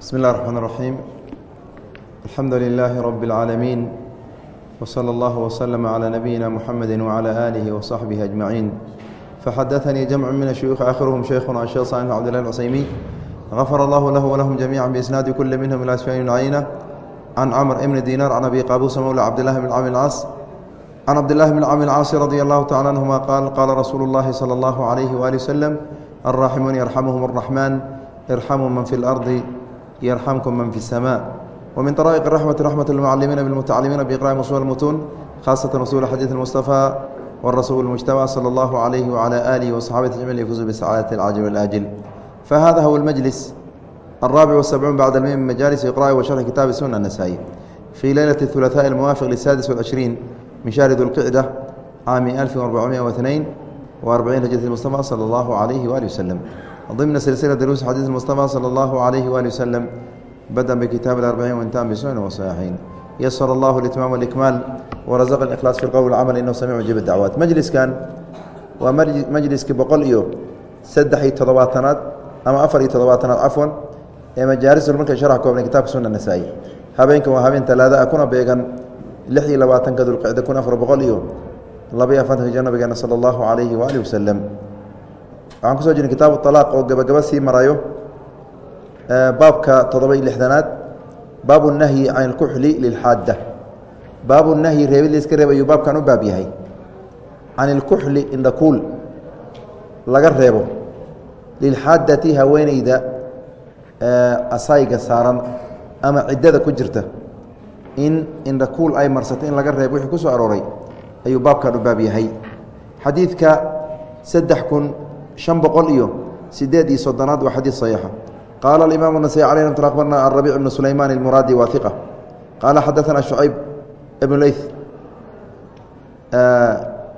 بسم الله الرحمن الرحيم الحمد لله رب العالمين وصلى الله وسلم على نبينا محمد وعلى آله وصحبه أجمعين فحدثني جمع من الشيوخ آخرهم شيخنا الشيخ صالح عبد الله العثيمي غفر الله له ولهم جميعا بإسناد كل منهم إلى سفيان بن عيينة عن عمرو بن دينار عن أبي قابوس مولى عبد الله بن عامر العاص عن عبد الله بن عامر العاص رضي الله تعالى عنهما قال قال رسول الله صلى الله عليه وآله وسلم الراحمون يرحمهم الرحمن ارحموا من في الأرض يرحمكم من في السماء ومن طرائق الرحمة رحمة المعلمين بالمتعلمين بإقراء أصول المتون خاصة أصول حديث المصطفى والرسول المجتبى صلى الله عليه وعلى آله وصحابته أجمعين يفوزوا بسعادة العاجل والآجل فهذا هو المجلس الرابع والسبعون بعد المئة من مجالس إقراء وشرح كتاب السنة النسائي في ليلة الثلاثاء الموافق للسادس والعشرين من شهر ذو القعدة عام 1442 وأربعين هجرة المصطفى صلى الله عليه وآله وسلم ضمن سلسلة دروس حديث المصطفى صلى الله عليه وآله وسلم بدأ بكتاب الأربعين وانتهى بسنن وصحيحين يسر الله الإتمام والإكمال ورزق الإخلاص في القول والعمل إنه سميع مجيب الدعوات مجلس كان ومجلس بقول إيو سدحي تضباطنات أما أفر تضباطنات عفوا ee majaalis marka sharx koobnay kitaabka sunna nasaa'i habeenkan waa habeen talaada kuna beegan lix iyo labaatanka dulqicda kun afar boqol iyo labaiyo afartanka jir nabigeena sala allahu calayhi waaalih wasalam waxaan ku soo jirnay kitaabu alaaq oo gabagaba sii marayo baabka toddoba iyo lixdanaad baabu nahyi can ilkuxli lilxaadda baabu nahyi reebid layska reeb ayuu baabkan u baab yahay. Can ilkuxli indhakuul laga reebo. Lilxaaddati haweeneyda asayga saaran ama ciddada ku jirta. In indhakuul ay marsato in laga reebo wixii ku soo arooray ayuu baabkan u baab yahay. Xadiidka saddex kun شhan boqol iyo sideed iyo soddonaad waa xadiid صaxiixa qaala alimam النasai alي mt abarna arabic bn sulayman اlmuraadi waa iqa qaala xadaثana شhucayb ibn leyth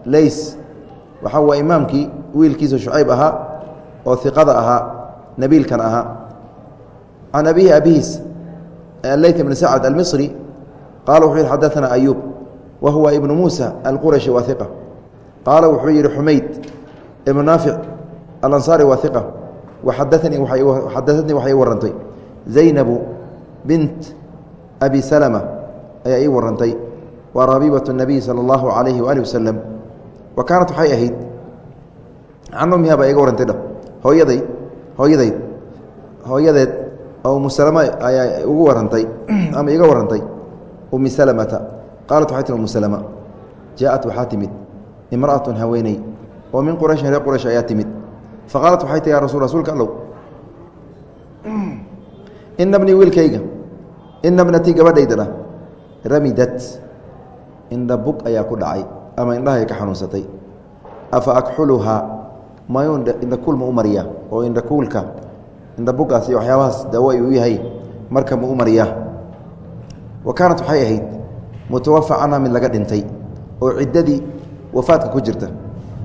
leys waxa waa imaamkii wiilkiisa shucayb ahaa oo iqada ahaa nabiilkan ahaa can abihi abihiis leyt bn sacd almisri qaala wuxuu yihi xadaثana ayuub wa huwa ibnu muusa alqurashi waa iqa qaala wuxuu yihi xumayd ibnu naafic alansaari waa iqa waxadaanii xadaatnii waxay ii warantay zaynabu bint abi salama ayaa ii warantay waa rabiibat الnabiy salى اllahu alayhi waali wasalam wa kaanat waxay ahayd can ummiha baa iga warantay dha hooyaday hooyadayd hooyadeed oo umu salama ayaa ugu warantay ama iga warantay umi salamata qaalat waxay tii umu salama jaaءat waxaa timid imra'atun haweeney oo min qurayshin reer quraysh ayaa timid faqaalat waxay tii ya rasul rasuulka allow. Ina bnii wiilkayga ina bnatii gabadhaydana ramidat. Indha bug ayaa ku dhacay ama indhahay ka xanuunsatay. Afa akxuluhaa? Mayuu indhakuul ma u mariyaa? Oo indhakuulka indhabugaas iyo waxyaabahaas daawo ay u yahay marka ma u mariyaa? Wa kaanat waxay ahayd mutawafa canha mid laga dhintay oo ciddadii wafaadka ku jirta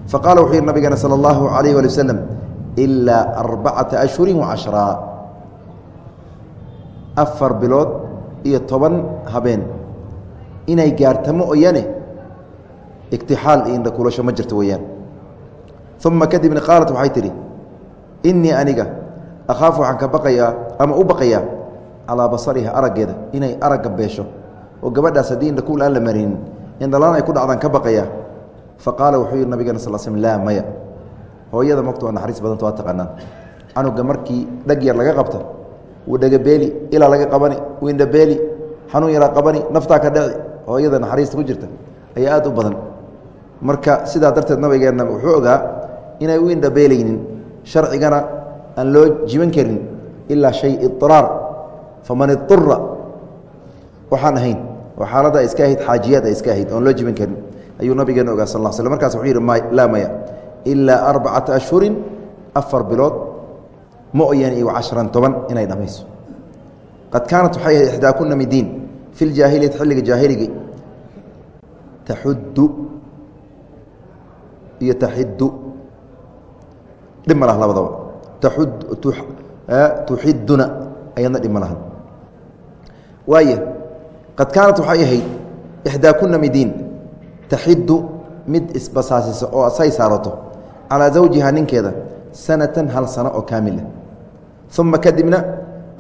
faqaala wuxuu yihi nabigeena salى اllahu alayh wali wasalam ilaa arbacata ashhuri wacashraa afar bilood iyo toban habeen. Inay gaarta ma oyane igtixaal iyo indhakuulasho ma jirto weeyaan. Uma kadibna qaalat waxay tidhi inii aniga akhaafu waxaan ka baqayaa ama u baqayaa calaa basariha araggeeda inay aragga beesho oo gabadhaas haddii indhakuul aan la marinin indhalaan ay ku dhacdaan ka baqayaa fa qaala wuxuu yihi nabigeena sal slm laa maya. Hooyada mogta waa naxariis badanta waa taqaanaan. Canuga markii dhag yar laga qabta wuu dhagabeeli ilaa laga qabani wuu indhabeeli xanuun yaraa qabani naftaa ka dhaci hooyada naxariista ku jirta ayaa aad u badan. Marka sidaa darteed nabigeenna wuxuu ogaa inay u indhabeelaynin sharcigana aan loo jiban karin ilaa shay iiraar faman iura waxaan ahayn oo xaalada iska ahayd xaajiyaad ay iska ahayd oon loo jiban karin ayuu nabigeena ogaa sal sl markaas wuxuu yidhi laa maya ilaa arbacata ashhurin afar bilood ma oyan iyo cashran toban inay dhammayso qad kaanat waxay ahayd ixdaakuna midiin fi ljaahiliyati xilliga jaahiligi taxuddu iyo taxiddu dhib ma laha labadaba. Tuxiduna ayadna dhib ma lahan waaya qad kaanat waxay ahayd ixdaakuna midiin taxiddu mid isbasaasisa oo say saarato calaa zawjiha ninkeeda sanatan hal sano oo kaamila uma kadibna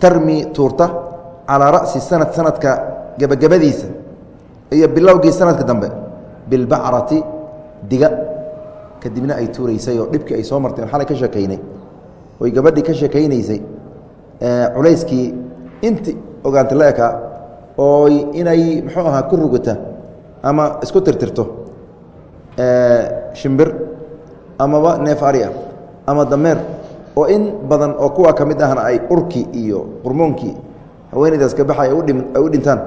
tarmi tuurta calaa ra'si sanad sanadka gebagabadiisa iyo bilowgii sanadka dambe bilbacrati diga. Kadibna ay tuuraysay oo dhibkii ay soo martay on xalay ka sheekaynay. Oy gabadhii ka sheekaynaysay culayskii inti ogaanta la ekaa oo inay muxuu ahaa ku rugata ama isku tirtirto. Shimbir amaba neef ari ah ama dameer oo in badan oo kuwa ka mid ahna ay urkii iyo qurmoonkii haweenaydaas ka baxay ay u dhintaan.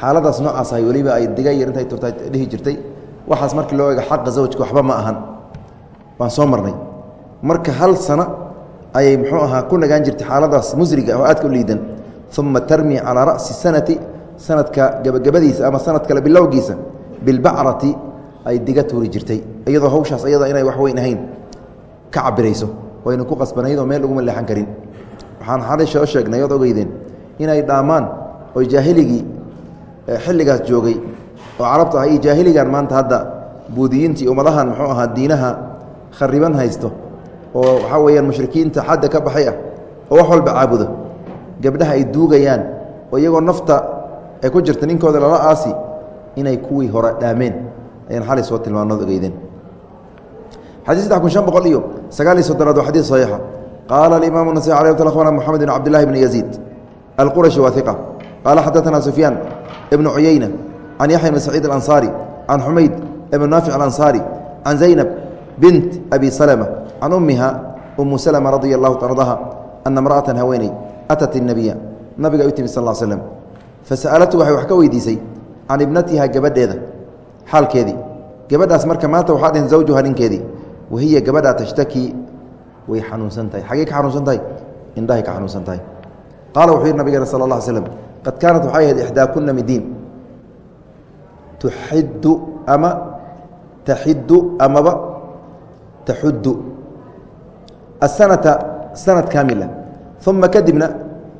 Xaaladaas noocaas ahay weliba ay diga yar intay turta dhihi jirtay. Waxaas markii loo eego xaqa zawjka waxba ma ahan. Waan soo marnay. Marka hal sano ayay muxuu ahaa ku nagaan jirtay xaaladaas musriga oo aadka u liidan. Uma tarmi calaa ra'si sanati sanadka gebagabadiisa ama sanad kale bilowgiisa bilbacrati ay diga tuuri jirtay. Iyadoo hawshaas iyada inay wax weyn ahayn ka cabirayso waynu ku qasbanaydoo meel uguma leexan karin. Waxaan xalisha o sheegnay ood ogeydeen inay dhaamaan oo jaahiligii xilligaas joogay. Oo carabta ah iyo jaahiligan maanta hadda buudiyiintii ummadahan muxuu ahaa diinaha khariban haysto. Oo waxaa weeyaan mushrikiinta xadda ka baxay ah oo wax walba caabudo. Gabdhaha ay duugayaan oo iyagoo nafta ay ku jirta ninkooda lala aasi inay kuwii hore dhaameen ayaan xalay soo tilmaanood ogeydeen xadii saddex kun shan boqol iyo sagaal iyo soddonaad waa xadiis saxiixa qaala alimaamu nasai alay mt akhbarna moxamed bn cabdillahi bni yaziid alqurashi waa iqa qaala xadaثana sufyaan ibnu cuyeyna can yaxya bn saciid alansaari can xumayd ibn naafic alansaari can zaynab bint abi salma can ummiha umu salma radia allahu ardaha ana imra'atan haweeney atat الnabiya nabiga u timi sal l slm fasa'alatu waxay wax ka weydiisay can ibnatiha gabadheeda xaalkeedii gabadhaas marka maanta waxaa dhihin zawjuha ninkeedii wahiya gabadhaa tashtaki way xanuunsan tahay xaggey ka xanuunsan tahay indhahay ka xanuunsan tahay qaala wuxuu yidhi nabigeena sala اla slm qad kaanat waxay ahayd ixdaakuna midiin tuxiddu ama taxiddu amaba taxuddu asanata sanad kaamila uma kadibna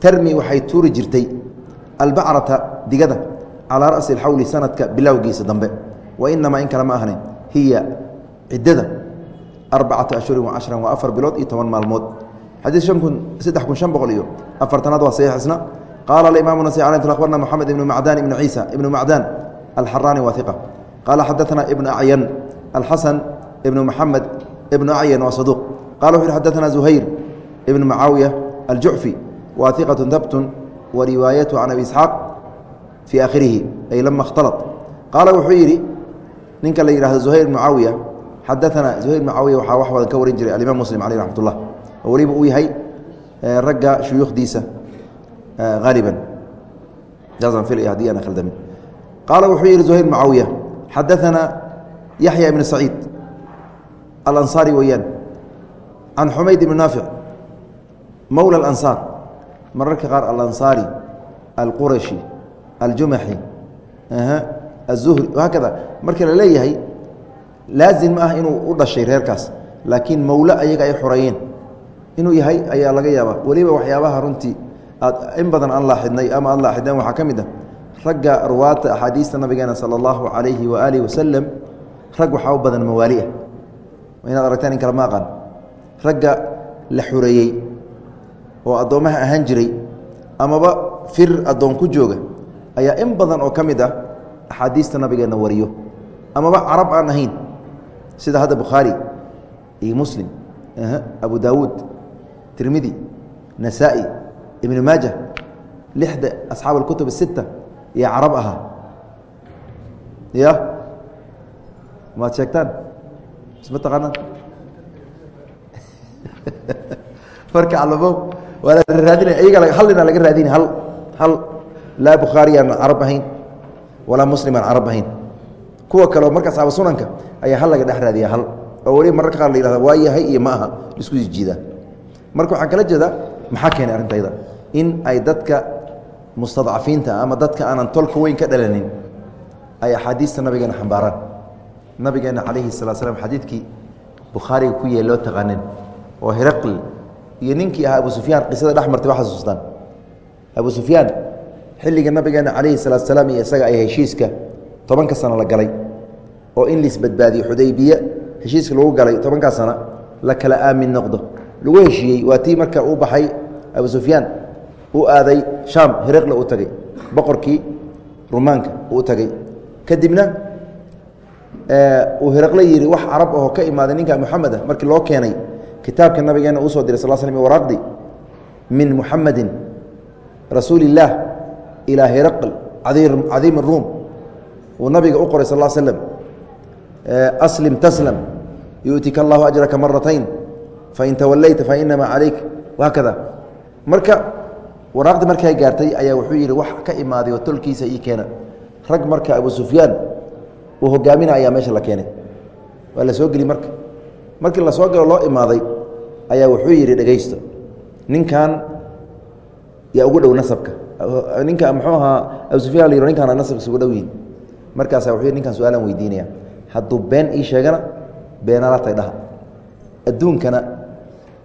tarmi waxay tuuri jirtay albacrata digada calaa rasi اxawli sanadka bilowgiisa dambe wainamaa in kale ahnayn hiya ciddada arbacata ashhurin wacashra waa afar bilood iyo toban maalmood xadii saddex kun shan boqol iyo afartanaad waa saxiix isna qaala alimaam nas abarna moxamed ibnu macdan ibnu ciisa ibnu macdan alxaraani waa qaala xadaana ibnu acyan alxasan ibnu maxamed ibnu acyan waa saduuq qala wuxu uhi xadaana zuhayr ibnu macaawiya aljucfi waa iqatu dabtun wa riwaayatu can abi isxaaq fii akhirihi ay lama اkhtalط qaala wuxuu yidhi ninka la yihahdo zuhayr ibnu mucaawiya xadaana zuhayr ibnu mucaawiya waxaa wax badan ka warin jiray alimaam muslim caleyh raxmat ullah oo weliba uu yahay ragga shuyuukhdiisa haaliban jaazan filaya haddii ana khaldamin qaala wuxuu yidhi zuhayr ibnu mucaawiya xadaana yaxya ibnu saciid alansaari weeyaan can xumayd ibni naafic mowla alansaar mararka qaar alansaari alqurashi aljumaxi azuhri haakada marka la leeyahay laazim ma ah inuu u dhashay reerkaas laakiin mowle ayaga ay xoreeyeen inuu yahay ayaa laga yaabaa. Weliba waxyaabaha runtii aad in badan aan laaxidnay ama aad laaxideen waxaa ka mid ah ragga ruwaata axaadiista nabigeena sala allahu calayhi waaalihi wasalam rag waxaa u badan mawaali ah inaad aragtaan in kale ma aqaan ragga la xoreeyey oo addoommaha ahaan jiray amaba fir addoon ku jooga ayaa in badan oo ka mid ah axaadiista nabigeenna wariyo. Amaba carab aan ahayn sida hadda bukhaari iyo muslim abu daawuud tirmidi nasaa-i ibnu maaja lixda asxaab alkutub asita iyo carab ahaa. Ya? Maad sheegtaan? Isma taqaanaan? Marka calamo ninaa laga raadinay hal laa bukhaari aan carab ahayn walaa muslim aan carab ahayn. Kuwa kaleo marka asxaaba sunanka ayaa hal laga dhex raadiya hal. Oo weliba mararka qaar la yihahda waa yahay iyo ma aha isku jiidaa. Marka waxaan kala jeedaa maxaa keenay arrintayda in ay dadka mustadcafiinta ama dadka aanan tolka weyn ka dhalanin ay axaadiista nabigeena xambaaraan. Nabigeena calayhi salaa slam xadiidkii bukhaariga ku yee loo taqaanin oo hiraql iyo ninkii ahaa abu sufyaan qisada dhex martay waa xasuustaan. Abu sufyaan xilliga nabigeena calayhi salaatu salaam iyo isaga ay heshiiska tobanka sano la galay oo in laisbadbaadiyo xudaybiye heshiiska lagu galay tobankaa sana la kala aamin noqdo. Lagu heshiiyey waa tii marka uu baxay abu sufyaan u aaday shaam hireqle u tagay boqorkii rumaanka uu tagay. Kadibna uu hireqle yidhi wax carab ahoo ka imaaday ninka muxameda markii loo keenay kitaabka nabigeena uu soo diray sal slm waraaqdi min muxamedin rasuuli illaah ilaa hiraql cadiim ruum uu nabiga u qoray sal slm aslim taslam yu'tika allahu ajraka maratayn fain tawallayta fainamaa calayk wahaakada marka waraaqdi markay gaartay ayaa wuxuu yidhi wax ka imaaday oo tolkiisa ii keena. Rag marka abu sufyaan uu hogaaminaa ayaa meesha la keenay. Waa la soo geli marka markii la soo galo loo imaaday ayaa wuxuu yidhi dhegaysto ninkan yaa ugu dhow nasabka. Ninka muxuu ahaa abu sufyan la ninkaana nasabka isugu dhow yihiin markaasaa wuxuu yidhi ninkan su'aalaan weydiinaya. Hadduu been ii sheegana beenalatay dhaha adduunkana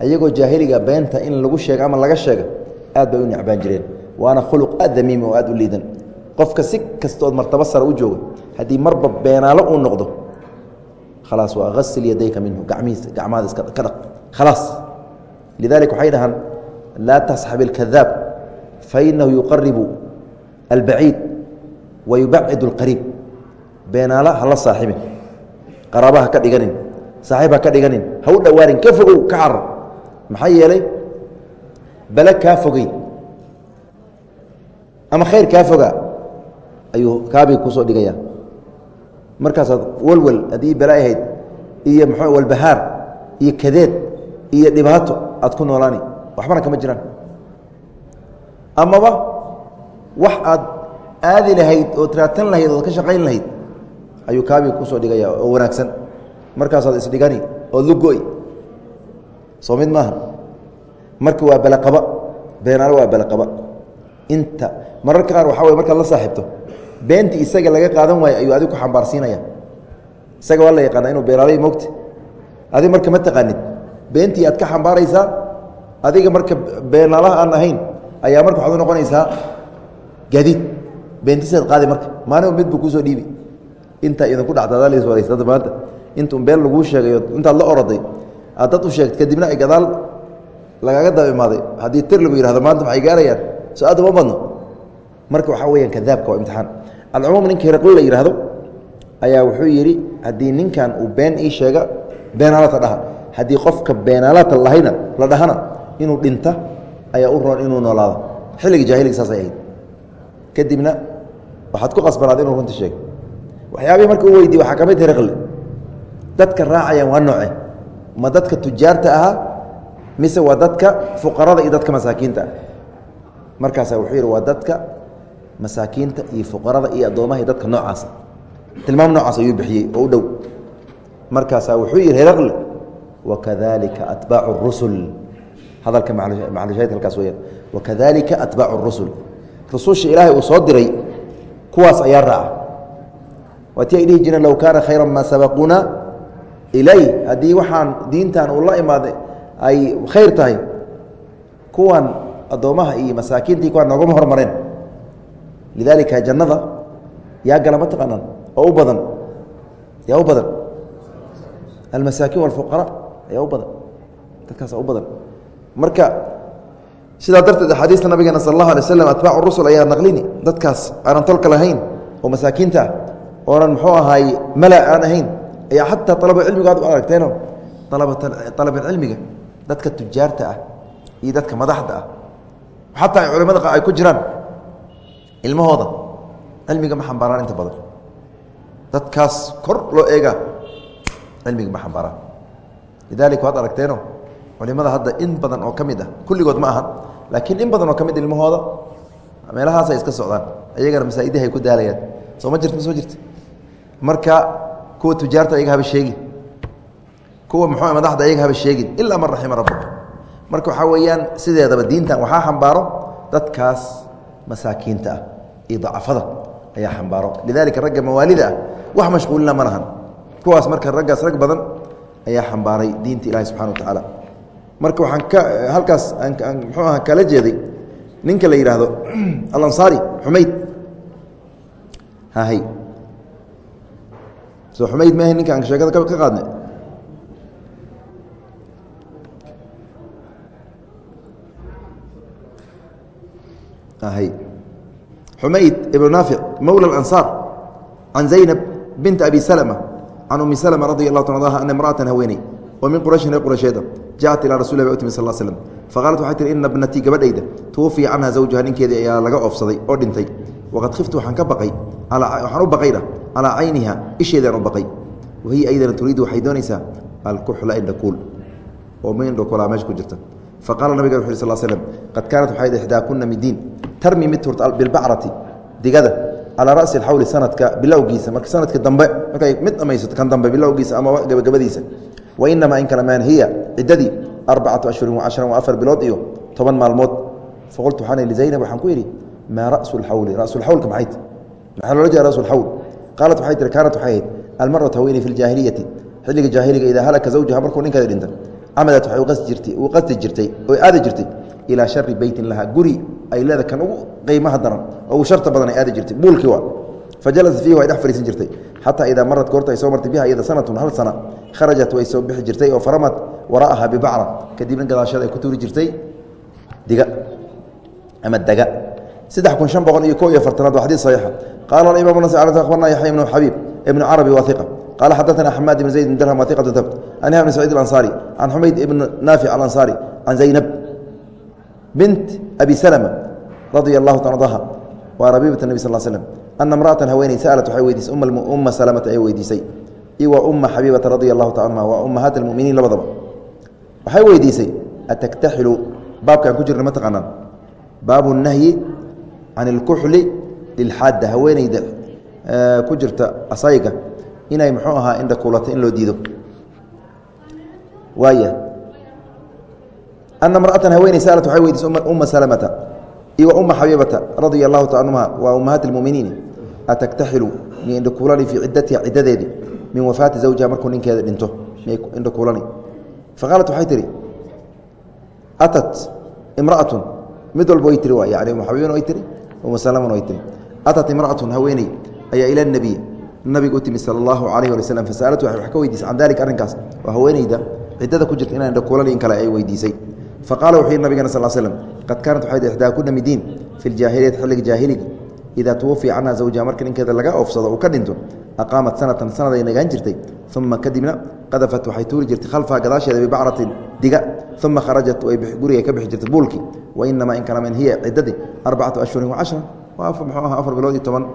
iyagoo jaahiliga beenta in lagu sheego ama laga sheego aad bay u necbaan jireen. Waana khuluq aad damiimi oo aad u liidan. Qofka si kastood martabo sare u jooga haddii marba beenaalo uu noqdo khalaas waa asil yadayka minhu gamihiis gacmahaada iska ka dhaq khalaas lidalika waxay dhahaan laa tasxab اlkadaab fainahu yuqaribu albaciid wa yubacid اlqariib beenaalo hala saaxibin qaraaba ha ka dhiganin saaxiib ha ka dhiganin ha u dhowaanin ka fogow ka carar maxaa yeelay bale kaa fogey ama khayr kaa fogaa ayuu kaabii ku soo dhigaya markaasaad walwal haddii bala ahayd iyo mxuu walbahaar iyo kadeed iyo dhibaato aad ku noolaani waxbana kama jiraan. Amaba wax aad aadi lahayd oo traatan lahayd ood ka shaqayn lahayd ayuu kaabii ku soo dhigaya oo wanaagsan. Markaasaad isdhigani ood lugoy soo mid maaha. Marka waa balaqaba beenaalo waa balaqaba. Inta mararka qaar waxaa wey markaad la saaxiibto beentii isaga laga qaadan waayo ayuu adig ku xambaarsiinaya. Isaga waa la yaqaana inuu beenaalay mogta adig marka ma taqaanid beentii aad ka xambaaraysaa adiga marka beenaalaha aan ahayn ayaa marka waxaad u noqonaysaa gaadiid. Beentiisaad qaadi marka maalin mid kuusoo dhiibi. Intaa idinku dhacdaadalswaraysa maanta. Intuu been laguu sheegayo intaad la oroday aad dad u sheegta kadibna ay gadaal lagaaga daba imaaday. Haddii tir lagu yihahdo maanta maxay gaarayaan so aad uma badno. Marka waxaa weyaan kadaabka waa imtixaan alcumuum ninka hiraqli la yidhaahdo ayaa wuxuu yidhi haddii ninkan uu been ii sheega beenaalata dhaha. Haddii qofka beenaalata lahayna la dhahana inuu dhinta ayaa u roon inuu noolaado. Xilliga jaahiliga saasay ahayd. Kadibna waxaad ku qasbanaad inuu runta sheego waxyaabihii marka u weydiye waxaa ka mid hiraqli dadka raacayaan waa nooce ma dadka tujaarta ahaa? Mise waa dadka fuqarada iyo dadka masaakiinta? Ah markaasaa wuxuu yidhi waa dadka masaakiinta iyo fuqarada iyo addoomaha iyo dadka noocaasa tilmaam noocaas ayuu bixiyey oo u dhow. Markaasaa wuxuu yidhi heraqle wakadalika atbaacu اrusul hadalka macalishahid halkaas weyaan wakadalika atbaacu اrusul rususha ilaahay uu soo diray kuwaas ayaa raaca. Waa tii ay dhihi jireen low kaana khayra maa sabaquuna ilay haddii waxaan diintan uu la imaaday ay khayr tahay kuwan addoommaha iyo masaakiintii kuwaan noogama hormareen lidaalika jannada yaa gala ma taqaanaan oo u badan yaa u badan almasaakiin walfuqara ayaa u badan dadkaasa u badan marka sidaa darteed axaadiista nabigeena sal allahu alay slam atbaacu rusul ayaa naqlini dadkaas aanan tolka lahayn oo masaakiinta oonan muxuu ahaay mala aan ahayn ayaa xataa alabacilmiga ad u aragteeno alabacilmiga dadka tujaarta ah iyo dadka madaxda ah xataa ay culimada ay ku jiraan ilmahooda. Cilmiga ma xambaaraan inta badan. Dadkaas kor loo eegaa cilmiga ma xambaaraan. Lidalika waad aragteeno culimada hadda in badan oo ka mid ah kulligood ma aha laakiin in badan oo ka mid ilmahooda meelahaasay iska socdaan. Ayagana masaa'idihi ay ku daalayaan. Soo ma jirta ma soo jirta marka kuwa tujaarta ayaga haba sheegin. Kuwa muxuu madaxda ayaga haba sheegin ilaa man raxima rabbuk. Marka waxaa weeyaan sideedaba diintan waxaa xambaaro dadkaas masaakiinta ah iyo dacafada ayaa xambaaro. Lidalika ragga mawaalida ah wax mashquulina ma lahan. Kuwaas marka raggaas rag badan ayaa xambaaray diinta ilahi subxana wa tacaala marka waxaan ka halkaas aan muxuu aha kala jeeday ninka la yidhaahdo alansaari xumayd. Hahay so xumayd maaha ninka aan sheekada ka qaadnay xumayd ibnu naafic mowla ansaar can zaynab binta abi salma can umi slma radi allah ta anha ana imra'atan haweeney oo min qurayshin reer quraysheeda jaءat ilaa rasul ba timi sal slm faqaalat waxay tihi ina bnatii gabadhayda tuwafiya canha zawjuha ninkeedii ayaa laga oofsaday oo dhintay. Waqad khiftu waxaan ka baqay. Waxaan u baqayna calaa cayniha isheedaan u baqay. Wahiya aydana turiidu waxay doonaysaa alkuxla indhakuul oo ma indhakuulaa meesha ku jirta faqala nabiga wuxu sl slm qad kaanat waxay ixdaakuna midiin tarmi mid turta bilbacrati digada calaa rasi xawli sanadka bilowgiisa. Marka sanadka dambe markay mid dhamaysato kan dambe bilowgiisa ama gabagabadiisa. Wainamaa in kale maan hiya ciddadii arbacatu ashhurin wacashran wa afar bilood iyo toban maalmood. Faqultu waxaan lizaynab waxaan ku yidhi maa rasu lxawli rasulxawlka maxay ti maxaa loola jeeda rasu lxawl qaalat waxay tihi kaanat waxay ahayd almaratu haweeney fi ljaahiliyati xilliga jaahiliga idaa halaka zawjaha markuu ninkeeda dhinta camadat waxay u qasti jirtay oo aadi jirtay ilaa shari beytin laha. Guri ay leeda kan ugu qiimaha daran oo ugu sharta badan ay aadi jirtay buulkii waa. Fajalasat fiihi way dhex fariisan jirtay. Xataa idaa marad goorta ay soo martay biha iyada sanatun hal sana kharajat way soo bixi jirtay oo faramat wara'aha bibacra. Kadibna gadaashada ay ku tuuri jirtay diga ama daga. Saddex kun shan boqol iyo ko iyo afartanaad waa xadiis saxiixa. Qaala imam nas akhbarna yaxya ibnu xabiib ibnu carabi waa iqa qaala xadaثana xamaad ibn zayd bn dirham waa iqatu dabt can yahya bn saciid alansaari can xumayd ibn naafic alansaari can zaynab bint abi salma radia allahu ta ardaha waa rabiibat nebi sal slm ana imra'atan haweeney sa'alat waxay weydiisay umma salamata ay weydiisay iwa umma xabiibata radia allahu ta anha waa ummahaat almuminiin labadaba waxay weydiisay ataktaxilu baabkaan ku jirna ma taqaanaan baabu nahyi can ilkuxli lilxaadda haweeneyda ku jirta asayga inay muxuu ahaa indha kuulato in loo diido waaya ana mra'atan haweeney saalat waxay weydiisay umma salamata iwa umma xabiibata radia allahu ta anhuma waa ummahaat almuminiin ataktaxilu miy indha kuulani fii ciddatiha ciddadeedii min wafaati zawjiha markuu ninkeeda dhinto miyay indha kuulani. Faqaalat waxay tihi atat imra'atun? Mid walba way tiri waa yani umma xabiibana way tiri umma salamana way tiri atat imra'atun haweeney ayaa ila nebiy nabiga u timi sal allahu alayh ali waslm fasaalatu wax ka weydiisay can dalika arrinkaas waa haweeneyda ciddada ku jirta inaan indha kuulani in kale ay weydiisay. Faqala wuxuu yihi nabigana sal slm qad kaanat waxay ixdaakuna midiin fi ljaahiliyati xilliga jaahiliga idaa tuwafiya canha zawjaha marka ninkeeda laga oofsado uu ka dhinto aqaamat sanatan sanad ay nagaan jirtay. Uma kadibna qadafat waxay tuuri jirtay khalfaha gadaasheeda bibacratin diga. Uma kharajat guriga ka bixi jirtay buulkii. Wainamaa in kalaman hiya ciddadii arbacatu ashhurin wacashra waa muxuu aha afar bilood iyo toban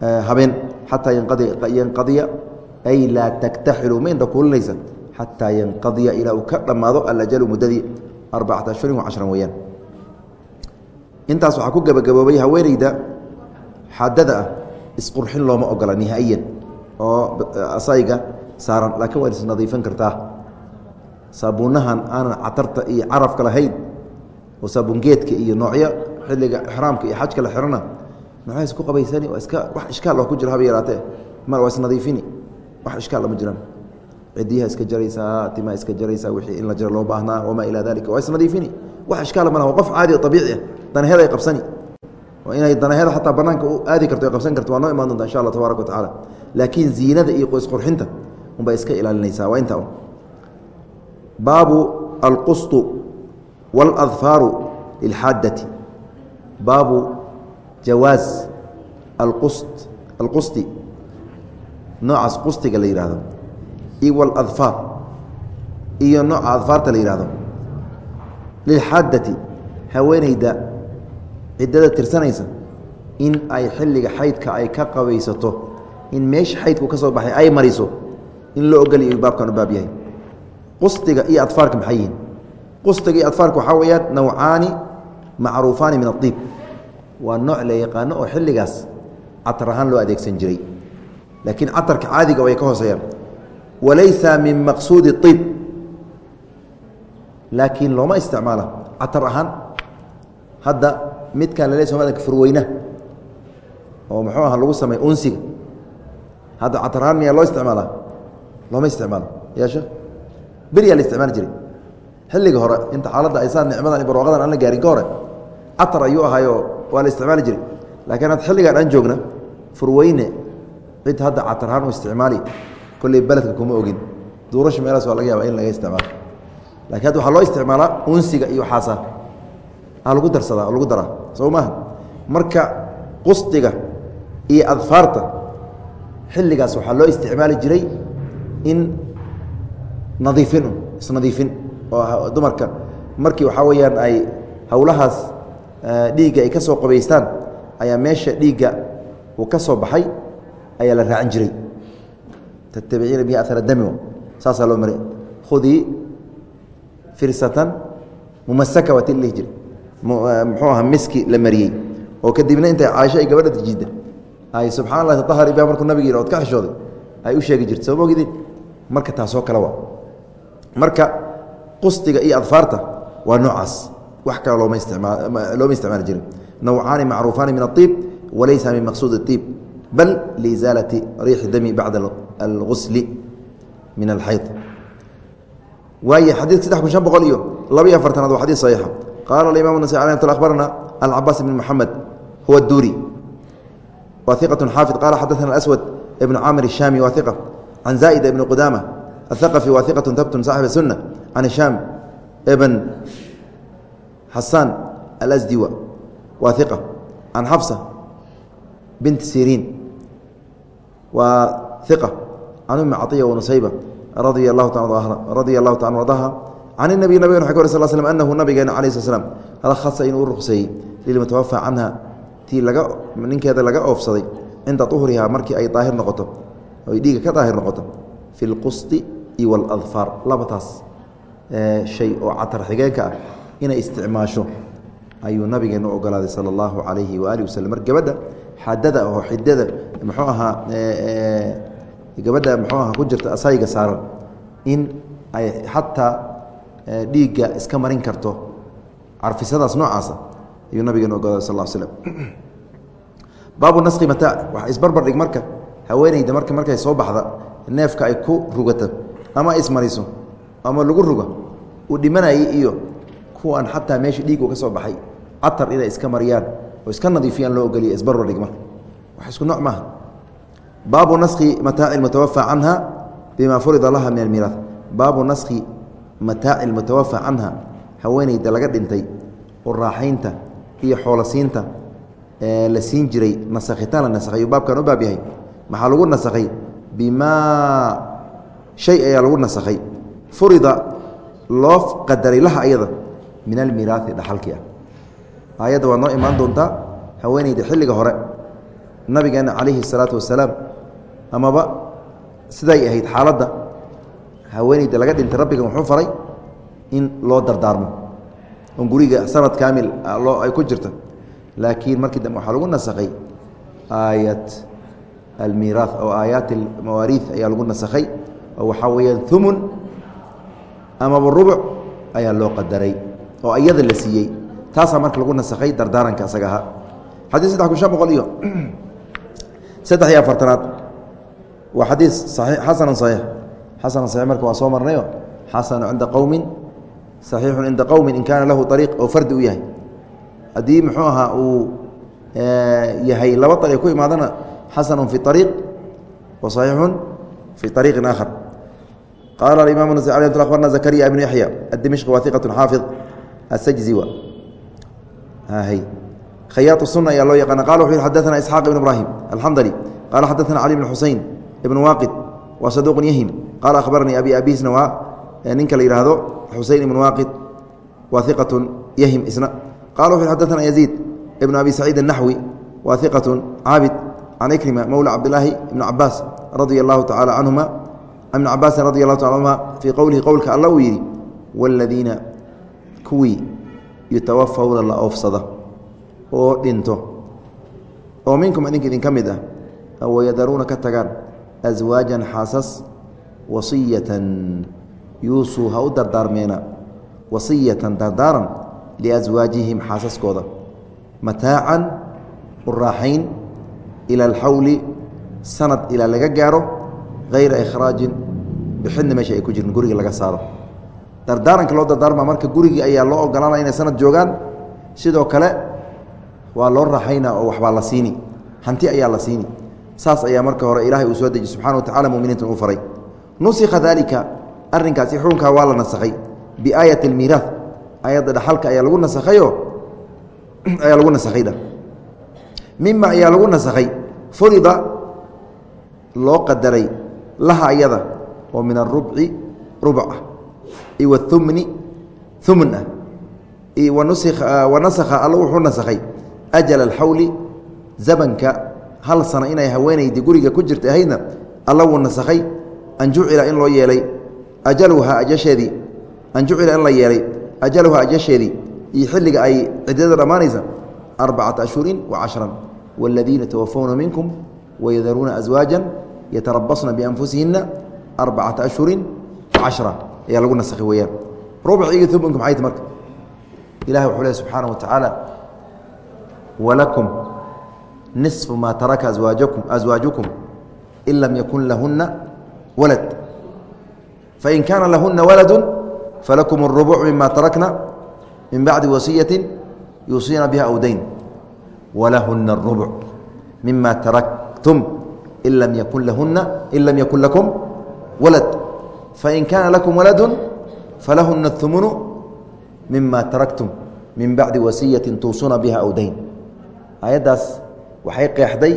habeen. Xataa yanqadiya ay laa taktaxilu ma indha kuulinaysa xataa yanqadiya ilaa uu ka dhammaado alajalu muddadii arbacata ashhurin wacashran weeyaan intaas waxaa ku gebagaboobay haweeneyda xaadada ah isqurxin looma ogola nihaiyan oo asayga saaran laakiin waa isnadiifin kartaa saabuunahan aanan catarta iyo carafka lahayn oo saabuungeedka iyo noocyo xilliga ixraamka iyo xajka la xirana noocyaas ku qabaysani waa iska wax ishkaal oo ku jiro haba yaraatee mar waa isnadiifini wax ishkaal lama jiraan cidiyaha iska jaraysaa timaa iska jaraysaa wixii in la jaro loo baahnaa wamaa ilaa dalika waa isnadiifini. Wax ishkaala ma qof caadi o abiici ah. Danaheed ay qabsani. Inay danaheeda xataa banaanka aadi karto qabsan karto waa noo imaan doonta insha allah tabarak wa laakiin ziinada iyo qoysqurxinta unbay iska ilaalinaysaa. Waa intaa baabu alqustu waaladfaaru lilxaaddati. Baabu jawaaz alqust alqusti. Noocaas qustiga la yidhaahdo iyo waladfaar iyo nooca adfaarta la yidhahdo lilxaaddati haweeneyda ciddada tirsanaysa in ay xilliga xaydka ay ka qabaysato in meesha xaydku ka soo baxay ay mariso in loo ogolya baabkan u baab yahay. Qustiga iyo adfaarka maxay yihiin? Qustiga iyo adfaarka waxaa weeyaan nawcaani macruufaani min aiib waa nooc la yaqaano oo xilligaas catar ahaan loo adeegsan jiray. Laakiin catarka caadiga way ka hooseeyaan walaysa min maqsuudi iib laakiin looma isticmaala catar ahaan. Hadda midkan lale somalia furweyna oo muxuu aha lagu samey unsiga hadda catar ahaan miyaa loo isticmaalaa looma isticmaalo. Yaashe beriyaa la isticmaali jiray. Xilliga hore inta xaaladda ay saa nicmadan iyo barwaaqadan aan la gaarin ka hore catar ayuu ahaayoo waa la isticmaali jiray. Laakiin hadda xilligaan aan joogna furweyne cid hadda catar ahaan u isticmaali kolley beledka kuma ogin. Duurasha meelaas waa laga yaaba in laga isticmaalo. Lakin hadda waxaa loo isticmaalaa unsiga iyo waxaasa lagu darsadaa lagu daraa. Soo maaha marka qusdiga iyo adfaarta xilligaas waxaa loo isticmaali jiray in nadiifin isnadiifin oo dumarka. Markii waxaa weeyaan ay howlahaas dhiigga ay ka soo qabaystaan ayaa meesha dhiigga uu ka soo baxay ayaa la raacin jiray tatabiciina bihi aara dami saasaa loo maray khudii firsatan mumasaka waa ti dhihi jir muxuu aha miski la mariyey oo kadibna inta caaisho ay gabadha jiida ay subxaan lah tatahari ba markuu nabig yidhi ood ka xishooday ay u sheegi jirta soo mogidin marka taasoo kale waa marka qustiga iyo adfaarta waa noocaas wax kale looma isticmaali jirin nawcaani macruufaani min aiib walaysa min maqsuud اiib bal liisaalati riixi dami bacda algusli min alxayd waay xadiidka saddex kun shan boqol iyo laba iyo afartanaad waa xadis saxiixa qaala alimaam nasa ala abarana alcabaas ibn moxamed huwa duuri wa iqatu xaafid qala xadaana aswad ibn camir الshami wa iqa can zaa'id ibn qudama athaqafi wa iqatu tabtun saaxib suna can hishaam ibn xasaan alasdiwa wa iqa can xafsa bint siriin waa iqa can ummi caiya wanusayba radia allahu ta ardaha can inabiy nabigan wa ka or sal slm anahu nabigeena cala sl slam hasa inuu ruqseeyey lilmutawafa canha tii laga ninkeeda laga oofsaday cinda uhriha markii ay daahir noqoto oy dhiiga ka daahir noqoto fi lqusdi i waladfaar labataas shay oo catar xigeenka ah inay isticmaasho ayuu nabigeenu ogolaaday sala allahu calayhi waaali waslm mar gabadha xadada oo xidada muxuu ahaa gabadha muxuu aha ku jirta asayga saaran in ay xataa dhiigga iska marin karto carfisadaas noocaasa ayuu nabigeena ogolaaday sal l slm baabu naski mataac wax isbarbar dhig marka haweeneyda marka markay soo baxda neefka ay ku rugato ama ismariso ama lagu ruga uu dhimanayay iyo kuwan xataa meesha dhiigu ka soo baxay catar inay iska mariyaan oo iska nadiifiyaan loo ogoliya isbarbar dhig marka wax isku nooc maaha. Baabu naski mataaci mutawafa canha bima furida laha min almiiraah baabu naski mataaci mutawafa canha haweeneyda laga dhintay oo raaxaynta iyo xoolasiinta la siin jiray nasakhitaan la nasakhay. Baabkan u baab yahay. Maxaa lagu nasakhay? Bimaa shay ayaa lagu nasakhay. Furida loo qadaray laha ayada min almiiraai dhaxalkii ah aayadda waa noo imaan doontaa haweeneyda xilliga hore nabigeena calayhi الsalaatu wasalaam. Amaba siday ahayd xaaladda haweeneyda laga dhintay rabbigan wuxuu faray in loo dardaarmo. On guriga sanad kaamil loo ay ku jirta laakiin markii dambe waxaa lagu nasakhay aayat almiiraa oo aayaat almawaariid ayaa lagu nasakhay oo waxaa weeyaan umun amaba rubuc ayaa loo qadaray oo iyada la siiyey taasaa marka lagu nasakhay dardaaranka asaga ahaa xadii saddex kun shan boqol iyo saddex iyo afartanaad. Waa xadiis xasanu saxiix. Xasanu saxiix marka waa soo marnayo. Xasanu cinda qowmin saxiixun cinda qowmin in kaana lahu ariiq oo fardi u yahay. Haddii muxuu ahaa uu yahay laba ariiq ku imaadana xasanu fi ariiq wa saxiixun fi ariiqin aakhar. Qaala aimam abarna zakariya ibnu yaxya adimishqi wa iqatu xaafid asajziwa khayaa suna ayaa loo yaqaana qala wuxu yhi xadaana isxaaq ibn ibrahim alxandali qala xadaana cali bn xusein ibn waaqid wa saduuqun yahim qaala akhbaranii abi abisna waa ninka la yidhaahdo xusein ibn waaqid wa iqatu yahim isna qala wuxu yhi xadaana yaziid ibn abi saciid الnaxwi wa iqatu caabid can ikrima mowla cabdilaahi ibn cabaas radia allahu tacala canhuma ibn cabaasin radi allahu taala anhuma fii qowlihi qowlka alla uu yidhi wاladiina kuwii yutawafawna la oofsada oo dhinto. Oo minkum idinka idin ka mid ah wayadaruuna ka tagaan aswaajan xaasas wasiyatan. Yuusuu ha u dardaarmeena wasiyatan dardaaran liaswaajihim xaasaskooda. Mataacan u raaxayn ila alxawli sanad ilaa laga gaaro hayra ikhraajin bixidna meesha ay ku jirin guriga laga saaro dardaaranka loo dardaarma marka gurigii ayaa loo ogolaanaya inay sanad joogaan. Sidoo kale waa loo raaxayna oo waxbaa la siini. Hanti ayaa la siini. Saas ayaa marka hore ilaahay uu soo deji. Subxana wa tacala muminiintan uu faray. Nusikha daalika arrinkaasi xukunkaa waa la nasakhay. Biaayati almiiraah aayadda dhaxalka ayaa lagu nasakhayo ayaa lagu nasakhay dha. Mima ayaa lagu nasakhay? Furida loo qadaray laha ayada. Oo min arubci rubc ah wاthumni thumun ah wanasakha alla wuxuu nasakhay ajal alxawli zamanka hal sano inay haweenaydii guriga ku jirta ahaydna alla wuu nasakhay an jucila in loo yeelay ajaluhaa ajasheedii an jucila in la yeelay ajaluhaa ajasheedii iyo xilliga ay ciddada dhammaanaysa arbacata ashhurin wa cashran. Wاladiina tawafawna minkum wayadaruuna aswaaja yatarabasna bianfusihina arbacata ashhurin ayaa lagu naskhay weyaan rubuciiga umnka maxay marka? Ilahi wuxuu le subxaana watacaala walakum nisfu maa taraka awaajakum aswaajukum in lam yakun lahunna walad. Fain kaana lahuna waladu falakum اrubuc mima tarakna min bacdi wasiyati yuusina biha awdayn walahuna اrubuc mima taraktum in lam yakun lahunna in lam yakun lakum walad fain kaana lakum waladu falahuna اumunu mima taraktum min bacdi wasiyati tuusuna biha aw dayn ayaddaas waxay qeexday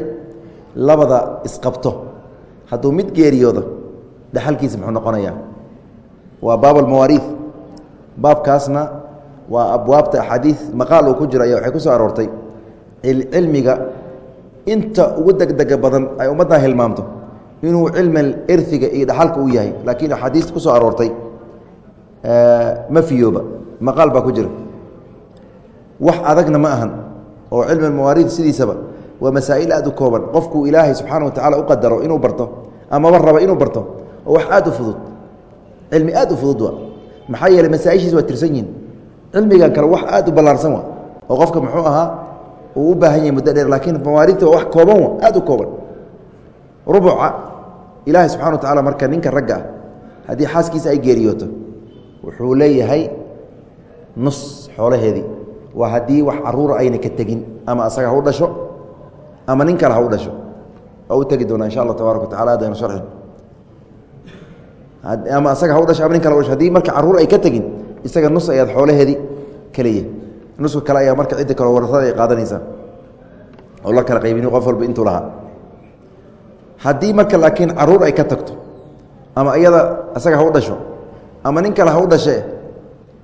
labada isqabto hadduu mid geeriyoodo dhaxalkiisa muxuu noqonayaa waa baab almawaarii baabkaasna waa abwaabta axaadii maqaal uu ku jiro ayaa waxay ku soo aroortay cilmiga inta ugu degdega badan ay ummaddaa hilmaamto inuu cilmi irhiga iyo dhaxalka u yahay laakiin axaadiista ku soo aroortay ma fiyooba maqaal baa ku jira. Wax adagna ma ahan oo cilmi almawaariid sidiisaba waa masaa'il aad u kooban. Qofkuu ilaahay subxaana wa tacala u qadaro inuu barto amaba raba inuu barto oo wax aad u fudud cilmi aad u fudud wa maxaa yeeley masaaishiis waa tirsan yihiin cilmigan kale wax aad u ballaarsan wa oo qofka muxuu ahaa uu u baahan yahay muddo dheer laakiin mawaaridta waa wax kooban wa aad u kooban. Rubuca ilaahay subxana wa tacala marka ninka ragga ah haddii xaaskiisa ay geeriyooto wuxuu leeyahay nus xoolaheedii. Waa haddii wax caruura ayna ka tegin ama asaga ha u dhasho ama nin kale ha u dhasho. Waa u tegi doonaa insha allah tabaaraka wa tacala adaynu sharxin. Ama asaga ha u dhasho ama nin kale u dhasho. Hadii marka carruur ay ka tegin isaga nus ayaad xoolaheedii kaleeya nuska kale ayaa marka cidda kale warasada ay qaadanaysaa oo la kala qaybini qof walba intuu lahaa haddii marka laakiin carruur ay ka tagto ama iyada asaga ha u dhasho ama nin kale ha u dhashe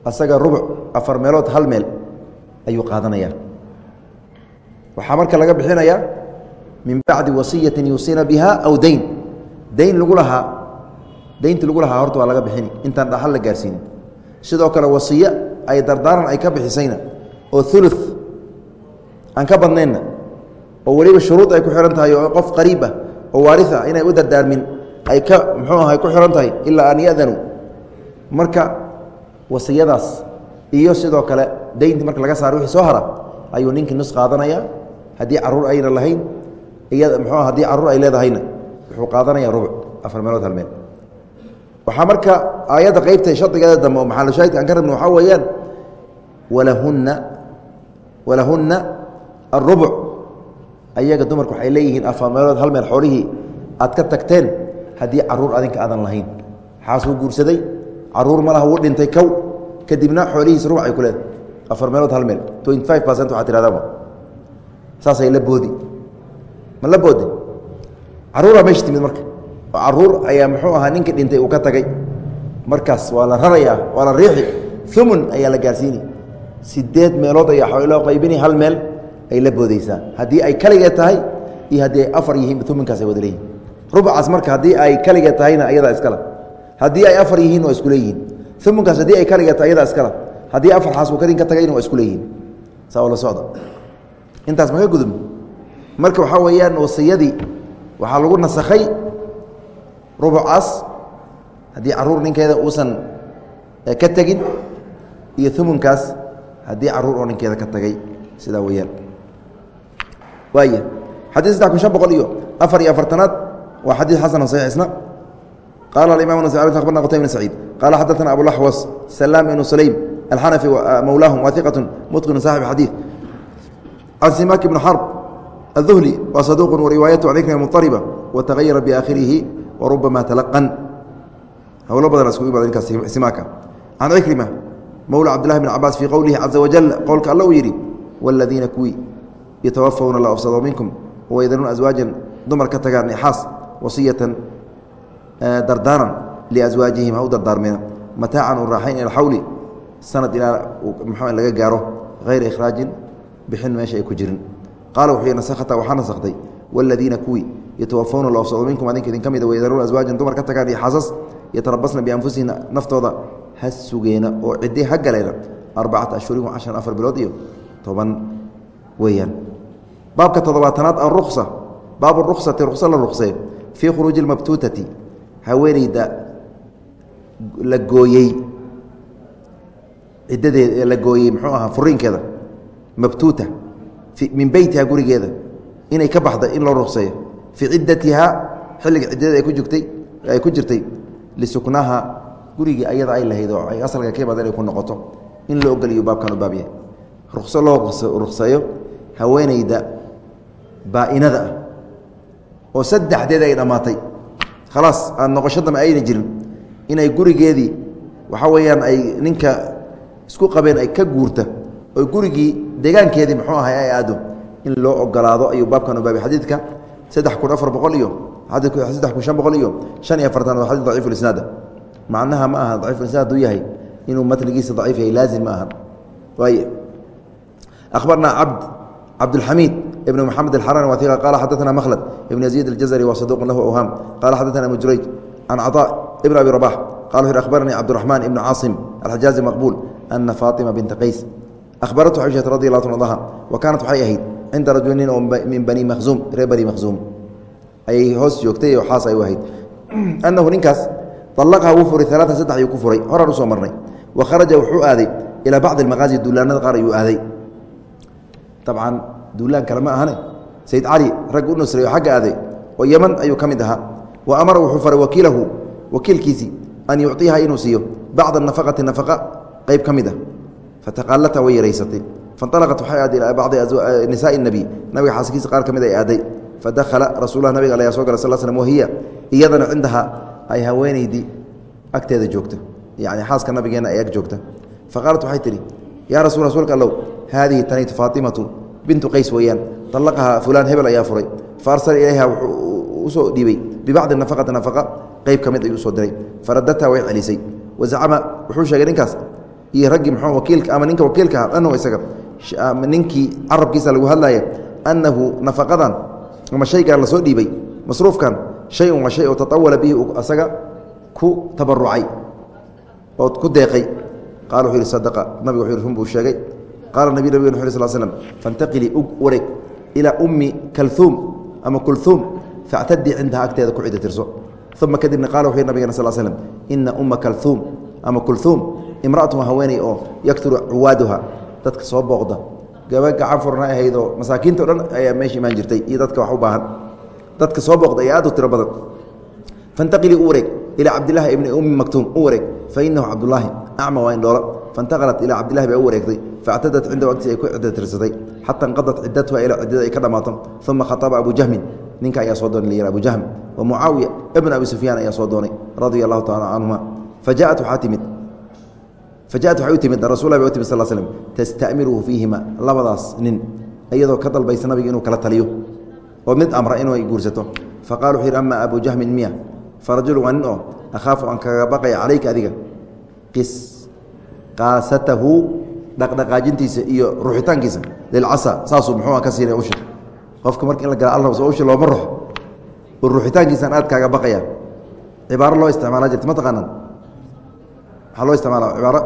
asaga rubuc afar meelood hal meel ayuu qaadanayaa. Waxaa marka laga bixinayaa min bacdi wasiyati yuusiina biha aw dayn. Dayn lagu lahaa daynti lagu lahaa horta waa laga bixini intaan dhaxal la gaarsiinin. Sidoo kale wasiye ay dardaaran ay ka bixisayna oo ulu aan ka badnaynna oo weliba shuruud ay ku xihan tahay oo qof qariib ah oo waaria inay u dardaarmin ay ka muxuu aha ku xihan tahay ilaa an yadanu. Marka wasiyadaas iyo sidoo kale daynti marka laga saaro wixii soo hara ayuu ninkii nus qaadanaya haddii carruur ayna lahayn iyada mxuu haddii carruur ay leedahayna wuxuu qaadanaya rubuc afar meelood hal meel. Waxaa marka aayadda qeybta shardigeeda dambe oo maxalushaahidka aan ka rabno waxaa weeyaan walahunna arubuc ayaga dumarku waxay leeyihiin afar meelood hal meel xoolihii aad ka tagteen haddii carruur adinka aadan lahayn. Xaasuu guursaday carruur ma laha wuu dhintay kow. Kadibna xoolihiis rubuc ay ku leedahay afar meelood hal meel twenty five percent waxaa tirahdaba saasay la boodi. Ma la boodi? Caruuraa meesha timid marka. Oo carruur ayaa muxuu ahaa ninka dhintay uu ka tagay. Markaas waa la rarayaa waa la riixi. Umun ayaa la gaarsiini. Sideed meelood ayaa xooloo qaybini hal meel ay la boodeysaa haddii ay kaligee tahay iyo haddii ay afar yihiin uminkaas ay wada leeyihiin rubucaas marka haddii ay kaligee tahayna ayadaa iskala haddii ay afar yihiin waa isku leeyihiin. Umunkaas haddii ay kaligee tahay ayadaa iskala haddii afar xaas uu kadin ka tagayna waa isku leeyihiin. Saa oo la socda intaas maka gudubno marka waxaa weeyaan wasiyadii waxaa lagu nasakhay rubucaas haddii carruur ninkeeda uusan ka tegin iyo umunkaas haddii carruur oo ninkeeda ka tagay. Sidaa weyaan waaya xadii saddex kun shan boqol iyo afar iyo afartanaad waa xadiid xasan saxiix isna qaala aimam abarna qtay bn saciid qaala xadaثna abulaxwas salaam ibnu sulaym alxanafi mowlaahum wa iqat mutqinu saaxib xadiid can simak bn xarb الذhلي wa صدوq wriwaayaته an ikrim mطربة وتغayara بآkhirihi وrubama تلqن howlo badan isku imaada ninkaas simaaka can cikrima mowla cabdالlahi بن cabaas fii qowlihi caزa wajل qowlka alla uu yidhi wاladiina kuwii yatawafawna la ofsado minkum waydanuun aswaajan dumar ka tagaan ixaas wasiyatan dardaaran liaswaajihim ha u dardaarmeena. Mataacan u raaxayn ila xawli sanad ilaa mxuu laga gaaro hayra ikhraajin bixin meesha ay ku jirin. Qaala wuxuu yhi nasakhata waxaa nasakhday wاladiina kuwii yatawafawna la ofsado minkum adinka idin ka mida waydanuun aswaajan dumar ka tagaan ixaasas yatarabasna bianfusihina naftooda. Ha sugeena oo ciddi ha baabka toddobaatanaad alruksa baabu ruksati rukso la ruksee fii khuruuji اlmabtuutati haweeneyda la gooyey ciddadeed la gooyey muxuu ahaa furiinkeeda mabtuuta min beytiha gurigeeda inay ka baxda in loo rukseeyo fii ciddatihaa xilliga ciddadeeda ay ku jirtay ay ku jirtay lisuknaha gurigii ayada ay lahayd oo ay asalka ka imaada inay ku noqoto in loo ogoliyo baabkan u baabyahay rukso loo baa-inada ah oo saddexdeed ay dhammaatay. Khalaas aan noqosho dambe ayna jirin. Inay gurigeedii waxaa weeyaan ay ninka isku qabeen ay ka guurta oo gurigii deegaankeedii muxuu ahay ay aado in loo ogolaado ayuu baabkan u baabay xadiidka saddex kun afar boqol iyo saddex kun shan boqol iyo shan iyo afartan waa xadid daciif isnaada macnaha ma aha daciif isnaad haduu yahay inuu matnigiisa daciif yahay laazim ma aha. Waay akhbarna cabd cabdالxamiid ibn mxamed اxarani wa qala xadaثna mhlد ibn yaزيid اljazri wa saduq lahu awham qala xadaثna ibn jurayj can caطاء ibn abi رbax qala wuxu akhbaranii cabdالرaحman ibn caasim alxajaazi maqbuul ana faaطima binta qays ahbaratu xaishata radi اlah an anha wa kaanat waxay ahayd cinda rajuli nin oo min bani makhzuum reer bani makhzuum ayay hoos joogtay oo xaas ay u ahayd anahu ninkaas طalaqha wuu furay alaaan saddex ayuu ku furay horaan usoo marnay wa kharaja wuxuu aaday ilaa bacdi اlmaqaazi duulaanada qaar ayuu aaday dabcan duulaan kale ma ahane? Sayd cali rag u nusray oo agga aday oo yeman ayuu ka mid ahaa. Wa amara wuxuu faray wakiilahu wakiilkiisii an yuciiha inuu siiyo. Bacda nafaqati nafaqa qayb ka mid ah. Fataqaalata way yaraysatay. Fanalaqat waxay aadday ilaa bacdi nisaai nabiy nabiga xaaskiisa qaar ka mid ay aaday. Fadakhala rasuulah nabiga alayaa soo gala sal slm wahiya iyadana cindahaa ay haweenaydii agteeda joogta. Yani xaaska nabigeenna ay ag joogta. Faqaalat waxay tihi yaa rasul rasuulka allow haadihi tanaytu faatimatu bintu qays weeyaan. طalaqahaa fulaan hebel ayaa furay. Fa ilayha u soo dhiibay. Bibacdi nafaqati nafaqa qeyb ka mid ayuu u soo diray. Faradadta way celisay. Wazacama wuxuu sheegay ninkaas iyo raggii mxuu wakiilka ama ninka wakiilka ah anahu isaga ninkii carabkiisa lagu hadlaya annahu nafaqadan ama shaygan la soo dhiibay masruufkan shay-un waa shay oo taawala bihi asaga ku tabarucay oo ku deeqay. Qala wuxuu yihi sadaqa. Nabiga wuxuu yihi run buu sheegay qaala nabi nabig wu sl slm fantaqilii u wareeg ilaa ummi kalhuum ama kulhuum factadii cindaha agteeda ku cida tirso uma kadibna qala wuxu yhi nabigana sal slm ina umma kalhuum ama kulhuum imraatun haweeney oo yakturu cuwaaduha dadka soo booqda gaba gacan furna ahayd oo masaakiinta o dhan ayaa meesha imaan jirtay iyo dadka wax u baahan dadka soo booqda ayaa aad u tiro badan fantaqilii u wareeg ilaa cabdilaahi ibni ummi maktuum u wareeg fainahu cabdulaahi acma waa indhoola faintaqalat ilaa cabdilahi bay u wareegtay factadat cindahu agtiisa ay ku cidotirsatay xata inqadat cidatha ilaa ciddada ay ka dhammaato uma khaaba abu jahmin ninka ayaa soo doonay layiha abu jahm wa mucaawiya ibn abi sufyaan ayaa soo doonay radia allahu tacala canhuma fajaat waxaa timid fajaat waxay u timid rasulah bay u timid sal slm tastamiruhu fiihima labadaas nin iyadoo ka dalbaysa nabiga inuu kala taliyo oo mid amra inuu ay guursato faqala wuxuu yidhi ama abu jahmin miya farajul waa nin oo akhaafu aan kaga baqaya calayka adiga qis qaasatahu dhaqdhaqaajintiisa iyo ruxitaankiisa lilcasa saasuu muxuu ka siinay usha qofka marka in la gala alrabs usha looma ruxo oo ruxitaankiisaan aad kaaga baqaya cibaaro loo isticmaalaa jirta ma taqaanaan? Waxaa loo isticmaala cibaaro?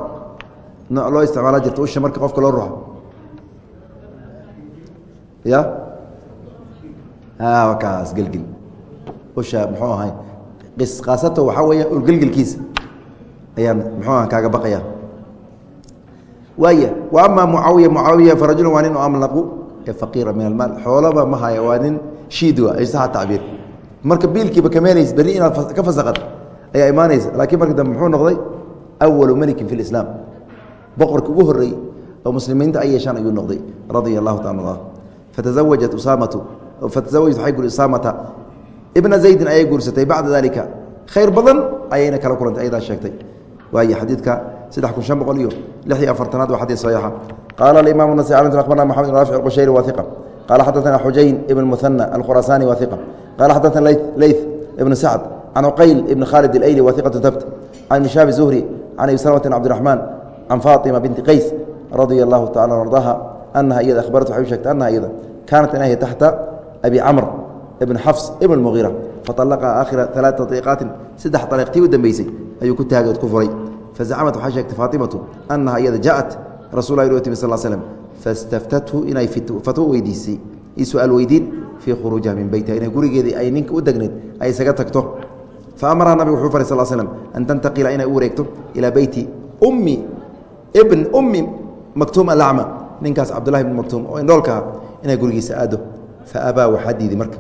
Nooc loo isticmaalaa jirta usha marka qofka loo ruxo ya? Kaas gelgel. Usha muxuu ahay qisqaasato waxaa weeya urgelgelkiisa ayaan muxuu aha kaaga baqaya waaya wa ama mucaawiya mucaawiya farajulu waa nin amlaqu ee faqiira min almaal. Xoolaba ma haya waa nin shiidwa isaha tacbiir. Marka biilkiiba kameenaysa berri inaad ka fasaqad ayaa imaanaysa. Laakiin marka dambe muxuu noqday awalu melikin fi lislaam boqorka ugu horreeyey oo muslimiinta ay yeeshaan ayuu noqday radia allahu taala fatazawajat usaamatu fatazawajat waxay guri usaamata. Ibna zaydin ayay guursatay bacda dalika khayr badan ayayna kala kulantay ayadaa sheegtay. Waay xadiidka saddex kun shan boqol iyo lix iyo afartanaad waa xadiid saxiixa qaala imaam nas abarna mxamed bn raafic اqushayri wa iqa qala xadaثna xujayn ibn muhanى alkhurasaani wa iqa qala xadaثna leyth ibn sacd can cuqayl ibn khaalid اlayli wa iqatu tabt can mishaab zuhri can abi salmata cabdiraxmaan can faatima binti qays radia allahu tacala ardaha anaha iyada ahbarat waxay u sheegtay anaha iyada kaanat inay taxta abi camr ibn xafs ibn muhiira faطalaqaha aakhira alaaa iqaatin saddex aliqtii u dambeysay ayuu ku taagay od ku furay fazacmat waxay sheegtay faatimatu anaha iyada jaءat rasul u timi sal slm fastaftathu inay fatwo weydiisay io su'aal weydiin fii khuruujiha min beytiha inay gurigeedii ay ninka u degneyd ay isaga tagto faamaraha nabigu wuxuu faray sal slm an tantaqila inay u wareegto ilaa beyti ummi bn ummi maktuum alacma ninkaas cabdullahi bn maktuum oo indhoolkaha inay gurigiisa aado faabaa waxaa diiday marka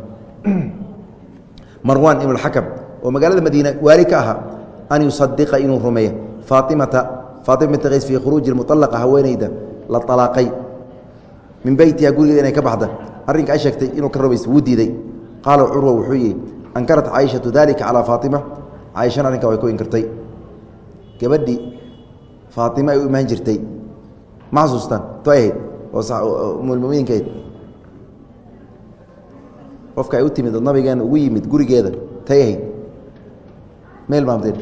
marwan ibn اxakam oo magaalada madiina waali ka ahaa an yusadiqa inuu rumeeyo faaimata faatima binti qays fii khuruuji mualaqa haweeneyda la alaaqay min beytiha gurigeeda inay ka baxda arrinka ay sheegtay inuu ka rumaysa wuu diiday. Qaala curwa wuxuu yihi ankarat caaishatu dalika calaa faatima. Caaishana arrinka way ku inkirtay gabadhii faatima ay u imaan jirtay. Ma to ay ahayd oo mulmuminiinkahayd qofka ay u timid oo nabigeena ugu yimid gurigeeda tay ahayd. Meel maamteen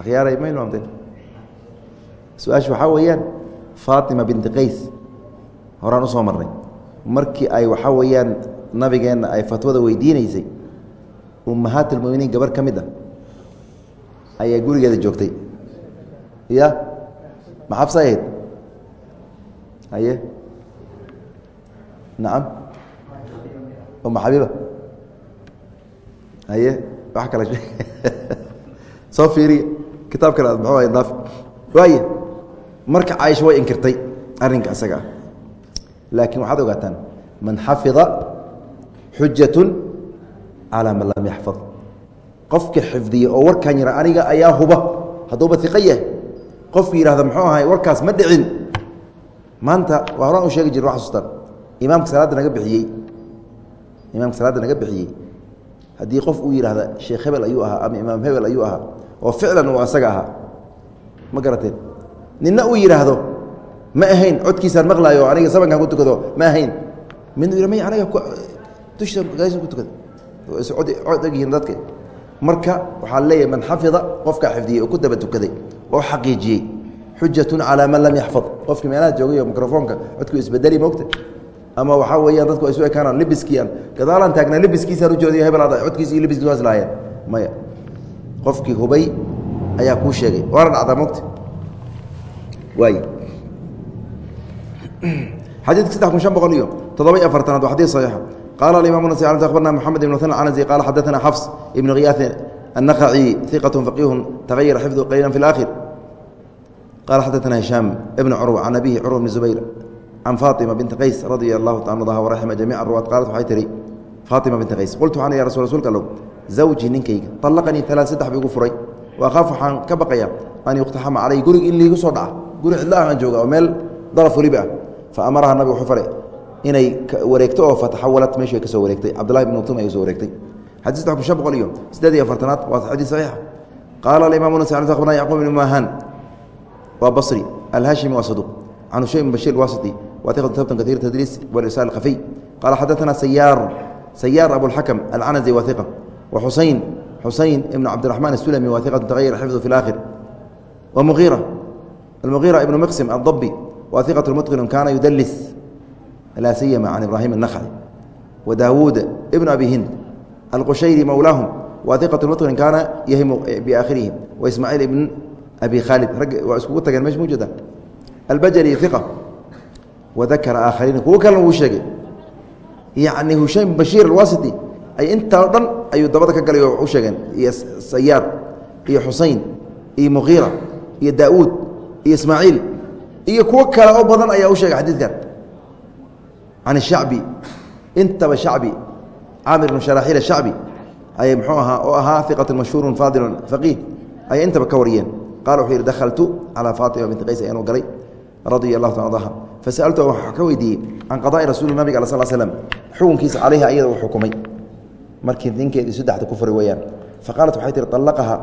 akhyaaray meel maamteen su'aasha waxaa weeyaan faatima binti qays horaan u soo marnay. Markii ay waxaa weeyaan nabigeenna ay fatwada weydiinaysay ummahaat ulmuminiin gabar ka mid a ayaa gurigeeda joogtay. Ya ma ahayd? Haye? Nacam uma xabiiba? Haye? Wax kale. Soo fiiriya kitaab kale ad muxuu daaf waaya marka caaisha way inkirtay arrinka isaga ah. Laakiin waxaad ogaataan man xafida xujatu calaa man lam yaxfad. Qofka xifdiya oo warkaan yara aniga ayaa huba hadduuba iqa yahay. Yihahda muxuu ahay warkaas ma dhicin. Maanta waa horaan u sheegi jir wa xasuustaan imaamka salaadda naga bixiyey. Imaamka salaadda naga bixiyey. Haddii qof uu yidhaahda sheekh hebel ayuu ahaa ama imaam hebel ayuu ahaa oo ficlan uu asaga ahaa. Ma garateen? Nina uu yidhaahdo ma ahayn codkiisaan maqlaayo aniga sabankaan ku tukado ma ahayn. Midna u may aniga dusha ku tukada cod egyihiin dadka. Marka waxaa leeyahay man xafida qofkaa xifdiyey oo ku daba tukaday oo xaqiijiyey xujatun calaa man lam yaxfad. Qofkii meelaha joogay microfoonka codku isbedeli mogta ama waxaa weeyaan dadku ay su ekaanaan libiskiian gadaalaan taagnaa libiskiisaan ujoodiy hebel codkiisi iyo libiskiis waa islahaayeen maya qofkii hubay ayaa kuu sheegay. Waana dhacdaa mogta waay. Xadiidka saddex kun shan boqol iyo toddoba-iyo afartanaad waa xadii saxiixa qaala alimamu nasi alamti akhbarna moxamed ibn hasan alcanasi qaala xadaana xafs ibnu khiyaasin annaqaci iqat faqiihu tagayara xifdu qaliila fi اlaakhir qaala xadaana hishaam ibn curwa can abihi curwa bni zubayr can faatima binti qays radia allahu ta anha waraxima jamiica ruwaad qaalat waxay tihi faatima binti qays qultu waxaan ya rasul rsulka allow zawji ninkayga. Alaqanii alaan saddex bigu furay. Waakaaf waxaan ka baqayaa an yuqtaxama calay gurig in liigu soo dhaca. Guri cidla ahaan jooga oo meel dalaf weliba ah. Fa amaraha nabig wuxuu faray inay wareegto oo fataxawalat meeshu ka soo wareegtay. Cabdullahi bn mutum ayay soo wareegtay. Xadiis saddex kun shan boqol iyo siddeed iyo afartanaad waa xadiis saxiixa. Qaala alimaam nasa akhbarana yacquub ibn maahan waa basri alhaashimi waa saduq can hushaym bn bashir alwasiti waatiqatu tabtan katiir tadriis walisaal khafiy qaala xadaana sayaar sayaar abulxakam alcanazi waatiqa وحسين حسين بن عبد الرحمن السلمي وثقة تغير حفظه في الآخر ومغيرة المغيرة ابن مقسم الضبي وثقة المتقن كان يدلس لا سيما عن إبراهيم النخعي وداود ابن أبي هند القشيري مولاهم وثقة المتقن كان يهم بآخرهم وإسماعيل بن أبي خالد واسكوتا مش موجودة البجلي ثقة wadakara aakhariina kuwo kalena wuu sheegay yacni hushaym bashiir alwasiti ay intaa o dhan ayuu dabada ka galay oo u sheegeen iyo sayaar iyo xusayn iyo muqiira iyo daa'uud iyo ismaaciil iyo kuwo kale oo badan ayaa u sheegay xadiidkan can ishacbi intaba shacbi caamir bnu sharaaxiil ashacbi ayay muxuu ahaa oo ahaa iqatu mashhuurun faadilun faqiih ayay intaba ka wariyeen. Qala wuxuu yidhi dakhaltu calaa faatima binti qays ayaanu galay radia allahu ta adaha fasaltu waxaa ka weydiiyey can qadaai rasuuli nabig al sl xukunkiisa calayha ayada uu xukumay markii ninkeedii saddexda ku furay weeyaan. Faqaalat waxay tihi allaqaha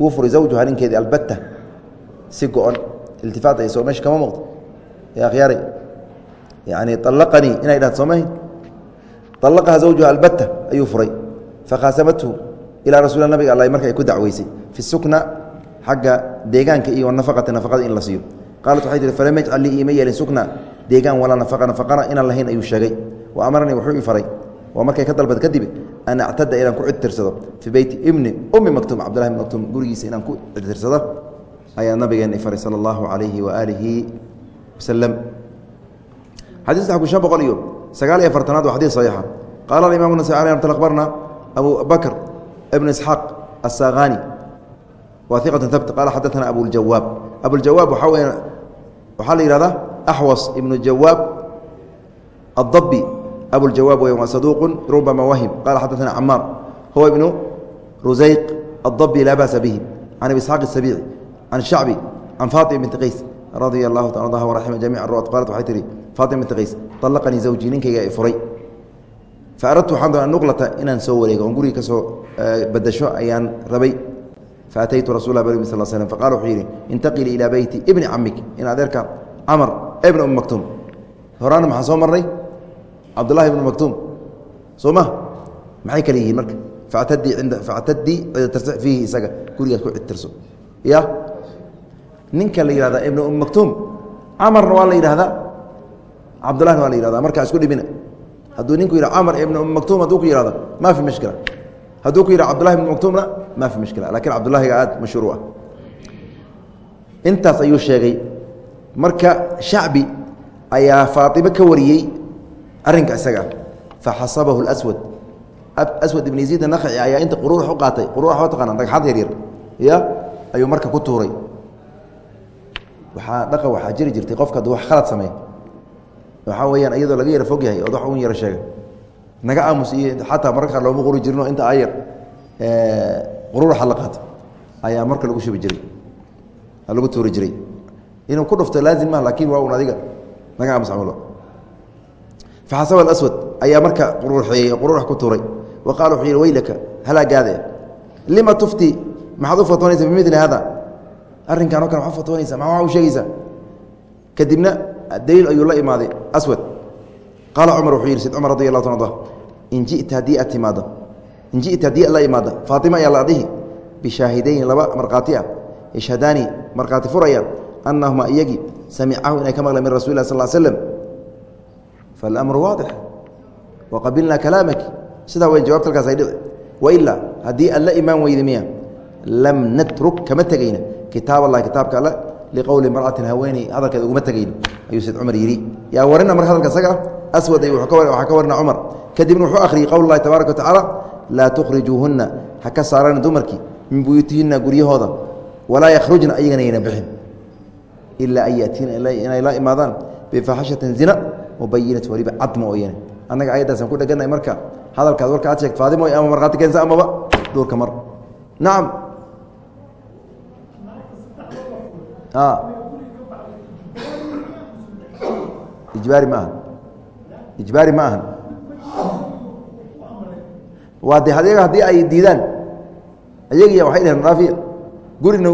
wuu furay zawjuha ninkeedii albatta si go-on iltifaat ay soo meesha kama muuqdo. Ya akhyaaray yani allaqanii inay dhahdo soomahi allaqaha zawjuha albatta ayuu furay. Fakhaasamathu ilaa rasuul nabiga alla marka ay ku dacweysay. Fi sukna xagga deegaanka iyo nafaqati nafaqada in la siiyo. Qaalat waxay tihi falam yajcal lii iima yeelin sukna. Deegaan walaa nafaqa nafaqana inaan lahayn ayuu sheegay. Wa amaranii wuxuu i faray waa markay ka dalbad kadib an actada inaan ku cidtirsado fii beyti ibni ummi maktuum cabdullahi ibn maktuum gurigiisa inaan ku cidtirsado ayaa nabigeena i faray sala allahu calayhi waaalihi wasalam xadii saddex kun shan boqol iyo sagaal iyo afartanaad waa xadiis saxiixa. Qaala alimaam nasai aleh amat akhbarna abu bakr ibn isxaaq assakhani waa iqatu habt qaala xadaana abuljawaab abuljawaab waxaa waxaa la yihahdaa axwas ibnu jawaab addabi abuljawaab wey waa saduuqu rubama wahim qala xadaana camaar huwa ibnu rusayq addabi laa ba'sa bihi can abi isxaaq isabiici can shacbi can faatima binti qays radia allahu ta ardaha waraxima jamica ru'at qaalat waxay tihi faatima binti qays طallaqanii zawjii ninkayga i furay. Fa aradtu waxaan doona nuqlata inaan soo wareego oon guriga ka soo badasho ayaan rabay. Faataytu rasul la bal sl slm faqala wuxuu yidhi intaqili ilaa beyti ibni camik in adeerka camar ibna um maktuum. Horaana maxaan soo marnay cabdullahi ibnu maktuum soo ma maxay kale yihiin marka? Factadii cidatirsa fiihi isaga. Gurigaas ku cidtirso ya? Ninka la yihahda ibna um maktuum camarna waa la yidhahdaa cabdullahna waa la yihahda markaa isku dhibina. Hadduu ninku yidha camar ibna um maktuum hadduu ku yihahdo ma fi mishkila. Hadduu ku yidha cbdullahi ibn maktuumna ma fi mishkila. Lakin cabdullahiga aad mashhuur ah. Intaas ayuu sheegay. Marka shacbi ayaa faaطime ka wariyey arinka isaga faxasabahu اswad aswad ibn yaziid anakci ayaa inta quruurax u qaatay. Quruurax waa taqaana dhagxad yaryar. Ya? Ayuu marka ku tuuray. Waxaa dhaqa waxaa jiri jirtay qofka wax khalad sameey waxaa weeyaan iyadoo laga yara fog yahay ood wax un yaro sheega naga aamus iyo xataa mararka qaar looma qori jirino inta ayar quruuraxa la qaato ayaa marka lagu shubi jiray. Lagu tuuri jiray. Inuu ku dhufto laazim mah laakiin waa un adiga. Naga aamus camalo faxasaba aswad ayaa marka quruuxeeyey quruurax ku tuuray wa qaala wuxuu yihi weylaka halaagaade lima tufti maxaad u fatwoonaysa bimili hada arrinkan oo kale maxaad fatwoonaysa maa waa u sheegaysaa kadibna daliil ayuu la imaaday aswad qaala cumar wuxuu yihi sid cumar radi allah ta ada in jita haddii aad timaado in jita haddii la imaada faatima ayaa la dhihi bishaahidayni laba markhaati ah yashhadaani markhaati furayaan anahuma iyagii samicahu faاlamru waadix waqabilnaa kalaamaki sidaa way jawabta halkaas ay dhici wailaa haddii aad la imaan weyda miya lam natruk kama tegayna kitaab allahi kitaabka alle liqowli imra'atin haweeney hadalkeeda uguma tegayno ayuu sayd cumar yidhi yaa warina marka hadalka isaga aswad ay waxaa ka warina cumar kadibna wuxuu akhriyey qowl اllahi tabaaraka wa tacaala laa tukhrijuuhunna ha ka saarana dumarkii min buyuutihinna guryahooda walaa yakhrujna ayagana yayna bixin ilaa an yatiina inay la imaadaan bifaxashatin zina mubayinat waliba cad mooyane annaga ayaddaasaan ku dhegannahay marka hadalkaas warka aad sheegt faadimo ama markhaati keensa amaba duurka mar nacam ijbaari ma ahan ijbaari ma ahan waa de ayaga haddii ay diidaan ayagiya waxay dheheen dhaafiya gurina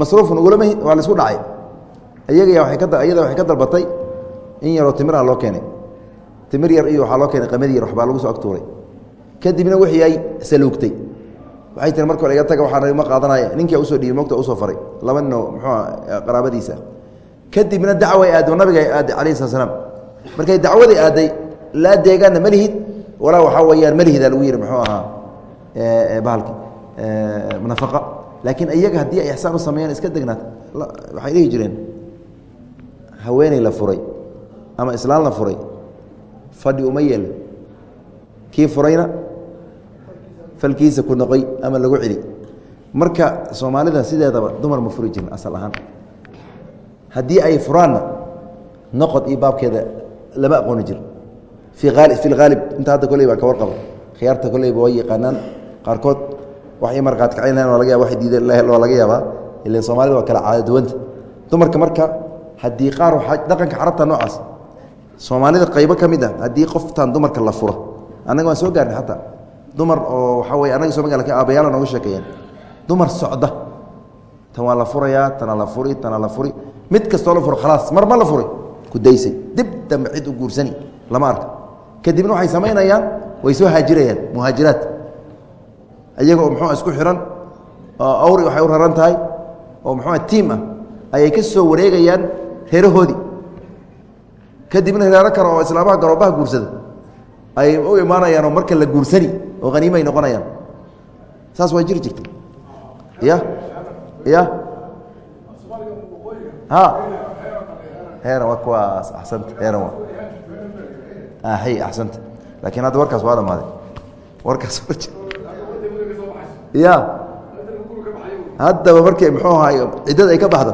masruufun ugulama waa la isku dhacay ayagiya waay ka iyada waxay ka dalbatay in yaroo timir ah loo keenay. Timir yar iyo waxaa loo keenay qamadi yar waxbaa lagu soo agtuuray. Kadibna wixii ay saluugtay waxay tiri marka hore iga taga waxaa ma qaadanaya ninkia u soo dhiibay mogta u soo faray. Laba ninoo muxuua qaraabadiisa. Kadibna dacway aado nabiga aaday calayhi sala slaam markay dacwaday aaday laa deegaanna ma lihid walaa waxaa weeyaan ma lagu yihi muxuu ahaa bahalki nafaqa laakiin iyaga haddii ay ixsaan u sameeyaan iska degnaat waxay dhihi jireen haweeney la furay ama islaan la furay. Fadhi uma yeelo kii furayna falkiisa ku noqoy ama lagu celi. Marka soomaalida sideedaba dumar ma furi jirin asal ahaan. Haddii ay furaanna noqod iyo baabkeeda lama aqooni jiro fi lhaalib inta hadda koley baa ka warqaba. Khiyaarta koleyba way yaqaanaan. Qaarkood waxay markhaati kacin lahen waa laga yaba waxay diideen waa laga yaabaa. Ilan soomaalida waa kala caado duwanta. Dumarka marka haddii qaar waxaa dhaqanka carabta noocaas soomaalida qaybo ka mid ah haddii qoftan dumarka la furo annaga waan soo gaarnay xataa dumar oo waxaa weye annaga soo maga laakiin aabayaala nooga sheekeeyeen. Dumar socda. Tan waa la furayaa tana la furi tana la furi. Mid kastoo la furo khalaas mar ma la furay. Ku daysay dib dambe cid u guursani lama arka. Kadibna waxay samaynayaan way soo haajirayaan muhaajiraad. Iyaga oo muxuu isku xihan oo awri waxay u raran tahay oo muxuu tiim ah ayay ka soo wareegayaan reerahoodii kadibna reero kale oo islaamaha garoobaha guursada ay u imaanayaan oo marka la guursani oo haniimo ay noqonayaan. Saas waa jiri jirtay. Ya ya ha? Heeran waa kuwaas axsanta heeran waa. Hay axsanta. Laakiin hadda warkaas waa dhamaaday warkaas ya haddaba markay muxuu ahaay ciddada ay ka baxdo.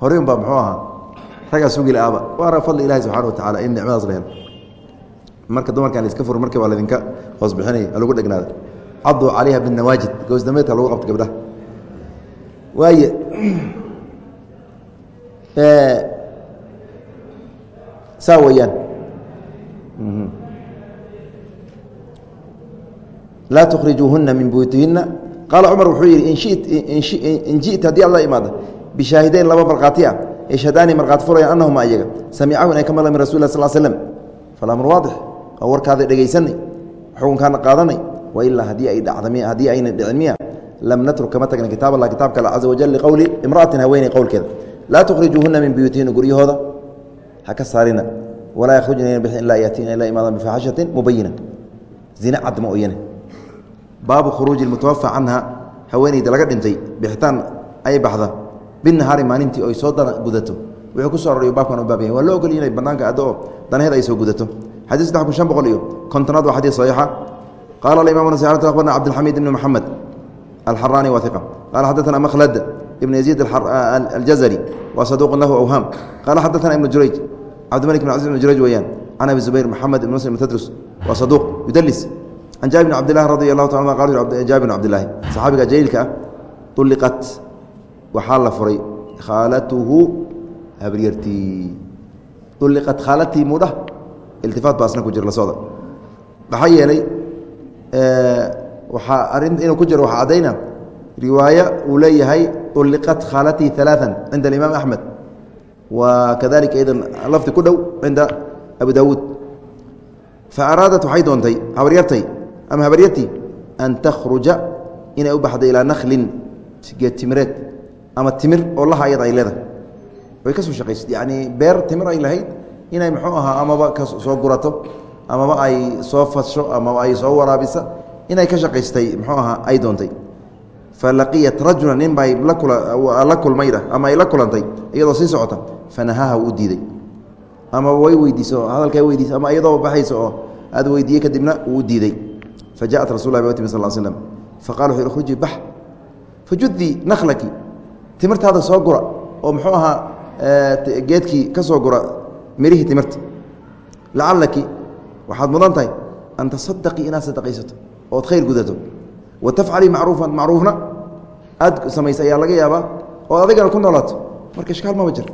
Horeyn baa muxuu ahaa raggaa sugil aaba waana fadli ilahi subxana wa tacala in nicmadaas la helo marka dumarkan laiska fur markii waa laydinka hoos bixinaya halagu dhegnaada caduu calayha binawaajid goosdameedka lagu qabto gabdhaha waaye saa weeyaan. Laa tukrijuuhuna min buyutihina qaala cumar wuxuu yidhi in jita haddii aad la imaada bishaahideyn laba markhaati ah yashhadaani markhaati furaya anahuma ayaga samicahu inay ka maqla min rasul sl slm falamr waadix oo warkaada dhegaysanay xukunkaana qaadanay wailaa haddii ay dhacda haddii ayna dhicin miya lam natruk kama tagna kitaab allah kitaabka alla caza wajal liqowli imra'atin haweeney qowlkeeda. Laa tukhrijuuhuna min buyutihina guryahooda ha ka saarina walaa yakhrujna bixin ilaa yaatiina ila imaadaan bifaaxishatin mubayina zina cad ma oyane baabu khuruuji mutawafa canha haweeneyda laga dhintay bixitaan ay baxda binahaari maalintii oy soo dana gudato. Wuxuu ku so aroriyo baabkan u baab yahay waa loo ogolya inay banaanka addo oo danaheed ay soo gudato. Xadii saddex kun shan boqol iyo kontonaad waa xadiis saxiixa. Qaala alimam nas abarna cabdilxamiid ibni moxamed alxaraani waa iqa qala xaddatana makhlad ibn yaziid aljazari wa saduuqun lahu awhaam qaala xaddatana ibnu jurayj cabdimalik bin aziz ibn jurayj weyaan can abi zubayr moxamed ibn muslim tadrus waa saduuq yudalis can jaabir bn cabdillahi radi allahu taala qal jaabir bn cabdillahi saxaabiga jaliilka ah ulliqat waxaa la furay khaalatuhu habaryartii. Ulliqat khaalatii mudhah iltifaat baa ku jira la maxaa yeelay waxaa arrin inuu ku jiro waxaa caddayna riwaaya uu leeyahay ulliqat khaalatii alaaan cinda alimaam axmed wa kadalika aydan lafdi ku dhow cinda abu dawuud fa araadat waxay doontay habaryartay ama habaryartii an takhruja inay u baxda ilaa nakhlin geed timireed ama timir oo laha ayada ay leedahay. Way ka soo shaqaysa yacni beer timir ay lahayd inay muxuu ahaa amaba ka soo gurato amaba ay soo fasho amaba ay soo waraabisa inay ka shaqaystay muxuu ahaa ay doontay. Fa laqiyat rajula nin bay la kulmayda ama ay la kulantay iyadoo sii socota fanahaha uu diiday. Ama way weydiiso hadalkaa weydiisa ama iyadoo baxaysa oo aad weydiiyey kadibna uu diiday. Fa jaءat rasul lah timi sal slm faqala wuxu khruji bax fajudii timirtaada soo gura oo muxuu ahaa geedkii ka soo gura mirihii timirta. Lacalaki waxaad mudan tahay an tasadaqii inaad sadaqaysato ood khayr gudato. Wa tafcalii macruufan macruufna aad samaysa ayaa laga yaabaa ood adigana ku noolaato. Marka ishkaal maba jir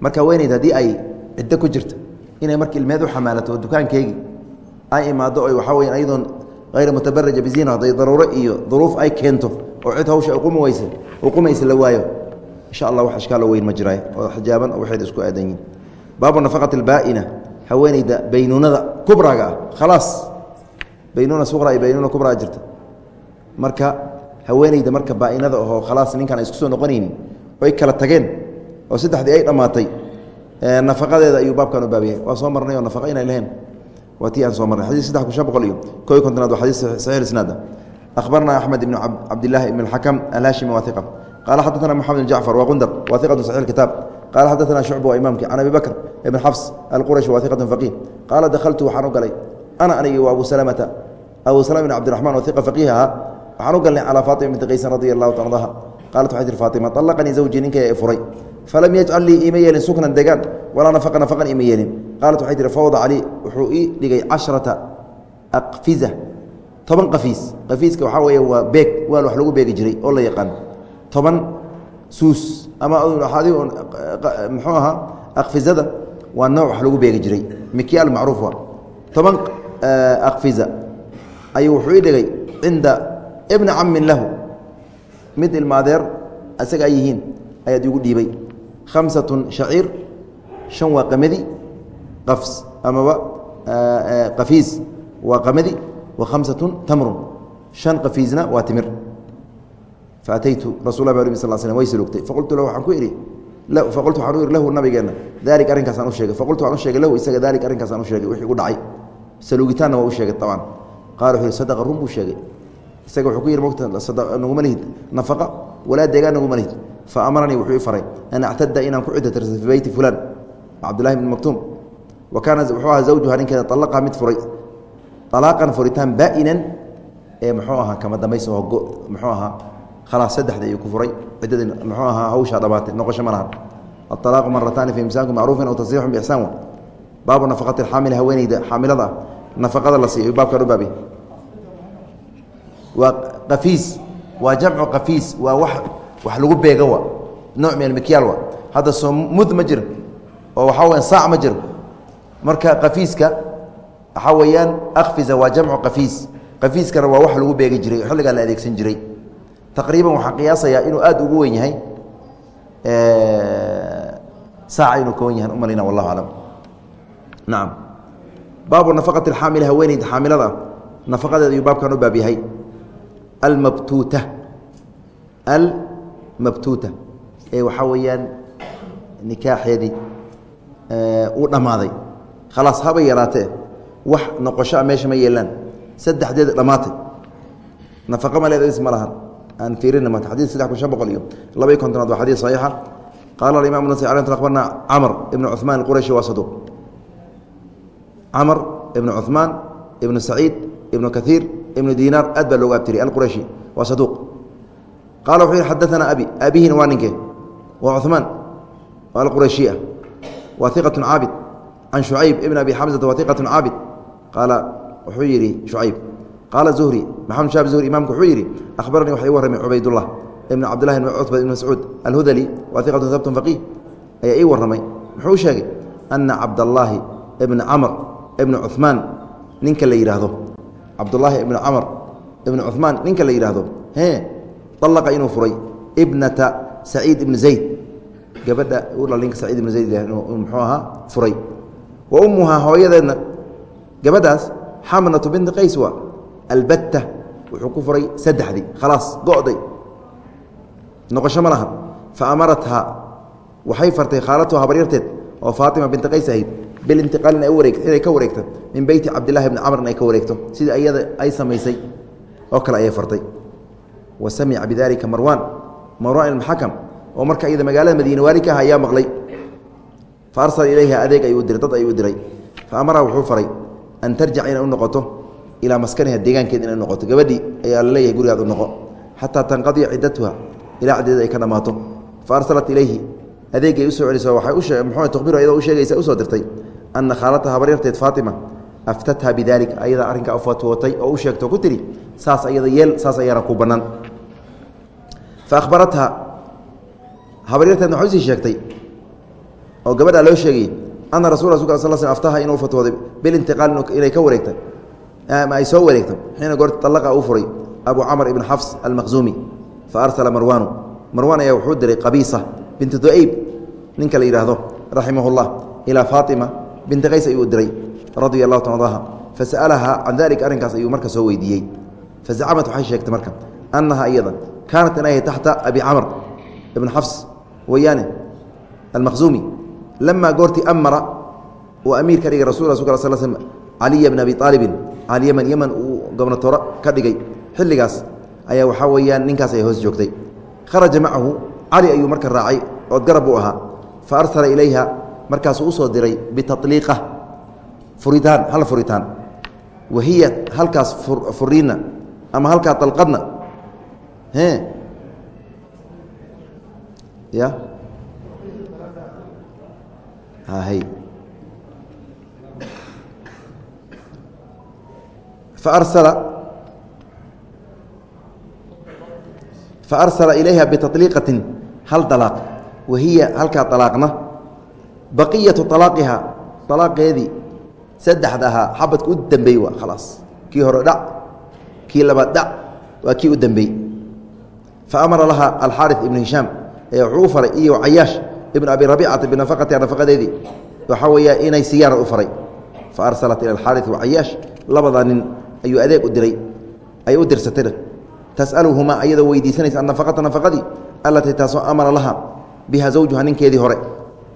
marka weyneyd haddii ay ciddo ku jirto inay marka ilmeed u xamaalato oo dukaankeygii ay imaado o waxaa weya ayadoon hayra mutabaraja bizina hadday daruuro iyo duruuf ay keento oo cid hawsha uqumaysa la waayo insha allah wax ishkaalo weyn ma jiraay oo xijaaban oo waxayd isku aadan yihiin baabu nafaqati albaa'ina haweeneyda baynuunada kubraga ah khalaas baynuuna suqra iyo baynuuna kubraa jirta marka haweeneyda marka baainada ahoo khalaas ninkaan ay isku soo noqonaynin oy kala tageen oo saddexdii ay dhammaatay nafaqadeeda ayuu baabkan u baabyahay waa soo marnay oo nafaqa inay laheen waa tii aan soo marnay xadis saddex kun shan boqol iyo ko iyo kontonaad waa xadiis saxiix isnaada akhbarna axmed ibn cabdillahi ibn alxakam alhashimi qaala xaddatana moxamed bn jacfar waa qundar waa iqatu saxiix kitaab qaala xaddatana shucba waa imaamki can abi bakr ibn xafs alqurashi waa iqatu faqiih qaala dakhaltu waxaan u galay ana anigi wa abu salamata abu salama bn cabdiraxman oo iqa faqiih ahaa waxaan u galnay calaa faatima binti qaysan radi allahu ta ardaha qaalat waxay tir faatima allaqanii zawjii ninkay furay falam yajcal lii iima yeelin suknan degaan walaa nafaqa nafaqan ima yeelin qaalat waxay tihi fawdaca lii wuxuu ii dhigay casharata aqfiza toban qafiis. Qafiiska waxaa weeye waa beeg waal wax lagu beegi jiray oo la yaqaan toban suus. Ama muxuu ahaa aqfizada waa nooc wax lagu beegi jiray. Mikyaal macruuf waa. Toban aqfiza. Ayuu wuxuu ii dhigay cinda ibni cammin lahu. Mid ilmaadeer isaga ay yihiin ayaad igu dhiibay. Khamsatun shaciir. Shan waa qamadi. Qafs amaba qafiis waa qamadi khamsatun tamrun shan qafiisna waa timir faataytu rasul ba sl sl way salugtay faqultu lahu waxaan ku idhi faqultu waxaan u ihi lahu nabigeenna daalik arrinkaasaan u sheegay faqultu waxaan u sheegay lahu isaga daalik arrinkaasaan u sheegay wixii gu dhacay saluugitaanna waa u sheegay abcan qaala wuxuu yihi sadaqa run buu sheegay isaga wuxuu ku yidhi mogta naguma lihid nafaqa walaa deegaan naguma lihid fa amaranii wuxuu i faray an actada inaan ku cidda tirsa fii beyti fulaan cabdullahi bn maktuum wa kaana wuxuu ahaa zawjuha ninkeeda alaqaa mid furay alaaqan furitaan baa'inan ee muxuu ahaa kama dambaysa muxuu ahaa khalaas saddexda ayuu ku furay ciddadii muxuu ahaa hawshaa dhamaatay noqosho ma lahan aalaaqu marataani fi imsaanku macruufin aw tasriixun biixsaan wa baabu nafaqati alxaamil haweeneyda xaamilada ah nafaqada la siiyo baabkan u baabi waa qafiis waa jamcu qafiis waa wa wax lagu beega wa nooc min almikyaal wa hadda soo mud ma jiro oo waxaa weya saac ma jiro marka qafiiska waxaa weeyaan akfiza waa jamcu qafiis. Qafiiskana waa wax lagu beegi jiray xilligaa la adeegsan jiray. Taqriiban waxaan qiyaasayaa inuu aada ugu weyn yahay. Saaca inuu ka wen yahan umalina wallahu aclam nacam baabu nafaqati alxaamil haweeneyda xaamilada. Nafaqadeeda ayuu baabkan u baab yahay. Almabtuuta. Almabtuuta. Ee waxaa weeyaan nikaaxeedii uu dhammaaday. Khalaas haba yaraatee wax noqosho a meesha ma yeelaan saddexdeeda dhammaatay nafaqo ma leeda is ma lahan aan fiirina marka xadid saddex kun shan boqol iyo laba iyo kontonaad waa xadiid saxiixa qaala alimam nas akhbarna camr ibnu cuثmaan اqurashi waa saduuq camr ibnu cuثmaan ibnu saciid ibnu kaiir ibnu dinaar aad baa loogu abtiriyay alqurashi waa saduuq qala wuxuu yihi xadaana abi aabihina waa ninke waa cuثmaan oo alqurashi ah waa iqaة caabid can shucayb ibn abi xamزata waa iqaة caabid qaala wuxuu yidhi shucayb qaala zuhri maxamed shaab zuhri imamku wuxuu yidhi akhbaranii waxa igu warramay cubaydullah ibn cabdillahi ibn cutba mascuud alhudali waa iqatu habtun faqiih ayaa ii warramay muxuu sheegay ana cabdallaahi ibna camr ibna cuثmaan ninka la yidhaahdo cabdullaahi ibna camr ibna cuثmaan ninka la yidhaahdo e alaqa inuu furay ibnata saciid ibn zayd gabadha u dhal ninka saciid ibn zayd muxuu ahaa furay wa ummuhaa hooyadeedna gabadhaas xamnatu binti qays waa albatta wuxuu ku furay saddexdii khalaas go'day. Noqosho ma lahan. Fa amarathaa waxay fartay khaalatuha habaryarteed oo faatima binti qays ahayd. Bilintiqaal inay ka wareegto min beyti cabdillahi bni camr in ka wareegto sidai ayada ay samaysay oo kale ayay fartay. Wa samica bidalika marwaan marwaan ibnxakam oo marka iyada magaalada madiine waali ka ah ayaa maqlay. Fa arsala ilayha adeeg ayuu diray dad ayuu diray fa amaraha wuxuu faray an tarjica inay u noqoto ilaa maskaniha deegaankeed inay noqoto. Gabadhii ayaa la leeyahay gurigaad u noqo. Xataa tanqadiya ciddatuha ilaa caddeeda ay ka dhammaato fa arsalat ilayhi. Adeegay u soo celiso waxay mxuu tukhbiru ayadoo u sheegaysa u soo dirtay anna khaalataha habaryarteed faatima aftatha bidalik ayada arrinkaa u fatwootay oo u sheegto ku tihi saas ayada yeel saas ayaana ku bannaan fa ahbaratha habaryarteedna waxay u sii sheegtay oo gabadhaa loo sheegayey ana sl aftaha inuu fatwooday bilintiqaal inay ka wareegta ay soo wareegto xiina goorta talaqa uu furay abu camr ibn xafs almaqzuumi fa arsala marwaanu marwaan ayaa wuxuu diray qabiisa binti du'ayb ninka la yidhaahdo raximah ilaa faatima binti qays ayuu diray radia allahu ta adaha fasa'alahaa can dalika arrinkaas ayuu marka soo weydiiyey fazacamad waxay sheegtay marka annaha iyada kaanat inay taxta abi camr ibn xafs wayaane almaqzuumi lamaa goortii amara uu amiir ka dhigay rasul rasulka caliya bn abi aalibin alyaman yeman uu gobnatoro ka dhigay xilligaas ayaa waxaa weeyaan ninkaas ay hoos joogtay kharaja macahu cali ayuu marka raacay ood garab uu ahaa fa arsala ilayha markaasuu u soo diray bitaliiqa furitaan hal furitaan wa hiya halkaas furiinna ama halkaa dalqadna faarsala. Ilayha bitaliiqatin hal alaaq wa hiya halkaa alaaqna baqiyatu alaaqiha alaaqeedii saddexda ahaa xabadka u dambeey waa khalaas. Kii hore dhac. Kii labaad dhac. Waa kii u dambeey. Fa amara laha alxaari ibnu hishaam ee wuxuu faray iyo cayaash ibn abi rabiicata binafaqatiha nafaqadeedii waxaa weeya inay siyaara u faray. Fa arsalat ila alxaari wacayaash labadaa nin ayuu adeeg u diray. Ay u dirsatayna tas'aluhumaa ayadoo weydiisanaysa annafaqata nafaqadii allatii taasoo amara laha biha zawjuha ninkeedii hore.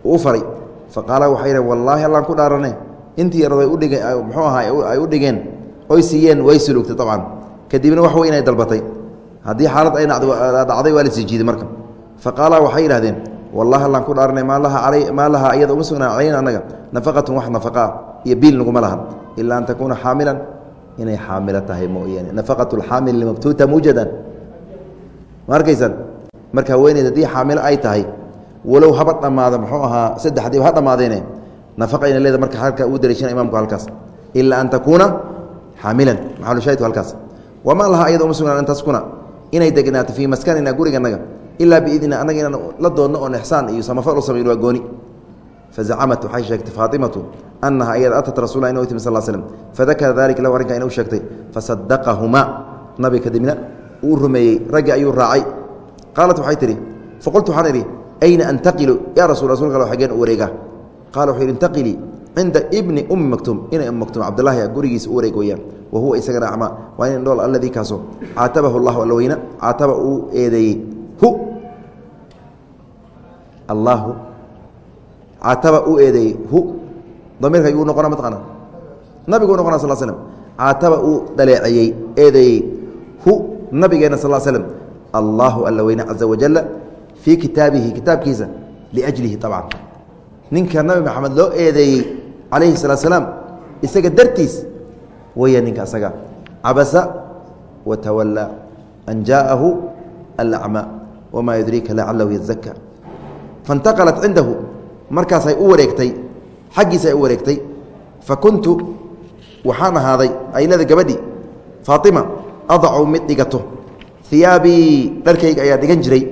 U faray. Fa qaala waxay dhaheen wallaahi allaan ku dhaarane. Intii yarad udhige muxuu ahaa ay u dhigeen oy siiyeen way sulugtay abcan kadibna wax weyn ay dalbatay. Haddii xaalad ay dhacday waa la sii jiiday marka. Fa qaala waxay yidhahdeen wallahi allaan ku dhaaranay maa laha maa laha iyada uma sugnaan calayna annaga. Nafaqatun wax nafaqaa iyo biil naguma lahan. Ilaa an takuuna xaamilan. Inay xaamilo tahay mooyaane. Nafaqat lxaamil limabtuuta mujadan ma arkaysaan? Marka haweeneyd haddii xaamilo ay tahay walow haba dhammaado muxuu ahaa saddexdii ha dhammaadeene nafaqa ina leeda marka halka uu dariishana imamku halkaas. Ilaa an takuuna xaamilan. Maxalushaahidku halkaas? Wamaa laha ayada uma sugnaan an taskuna inay degnaato fii maskanina guriganaga ilaa biidni annaga inaan la doodno oon ixsaan iyo samafal u samayn waa gooni. Fazacamat waxay sheegtay faatimatu annaha ayada atat rasuula ina timi sal slm fadakara dalika lahu arrinkaa ina u sheegtay fasadaqahumaa nabi kadibna uu rumeeyey raggi ayuu raacay. Qaalat waxay tihi faqultu waxaan idhi ayna antaqilu yaa rasul rasulka al xageen u wareegaa qaala wuxuu yidhi intaqilii cinda ibni ummi maktuum. Ina um maktuum cabdillaahi gurigiisa u wareeg weyaan wa huwa isagana acmaa. Waa in indhool alladii kaasoo caatabahu allahu alla weyna caataba uu eedeeyey. Hu allaahu caataba uu eedeeyey hu. Damiirka yuu noqona mataqaana nabigu noqona sal slm caataba uu dhaleeceeyey eedeeyey hu nabigeena sal slm allaahu alla weyne caza wajala fii kitaabihi kitaabkiisa liajlihi abcan ninka nabi maxamed loo eedeeyey calayhi salaat slaam isaga dartiis weya ninka asaga cabasa watawallaa an jaa'ahu alacmaa wamaa yudriika lacalahu yazaka faintaqalat cindahu markaasay u wareegtay xaggiisa ay u wareegtay fa kuntu waxaan ahaaday aylada gabadhi faatima adacu mid dhigato iyaabii dharkayga ayaa dhigan jiray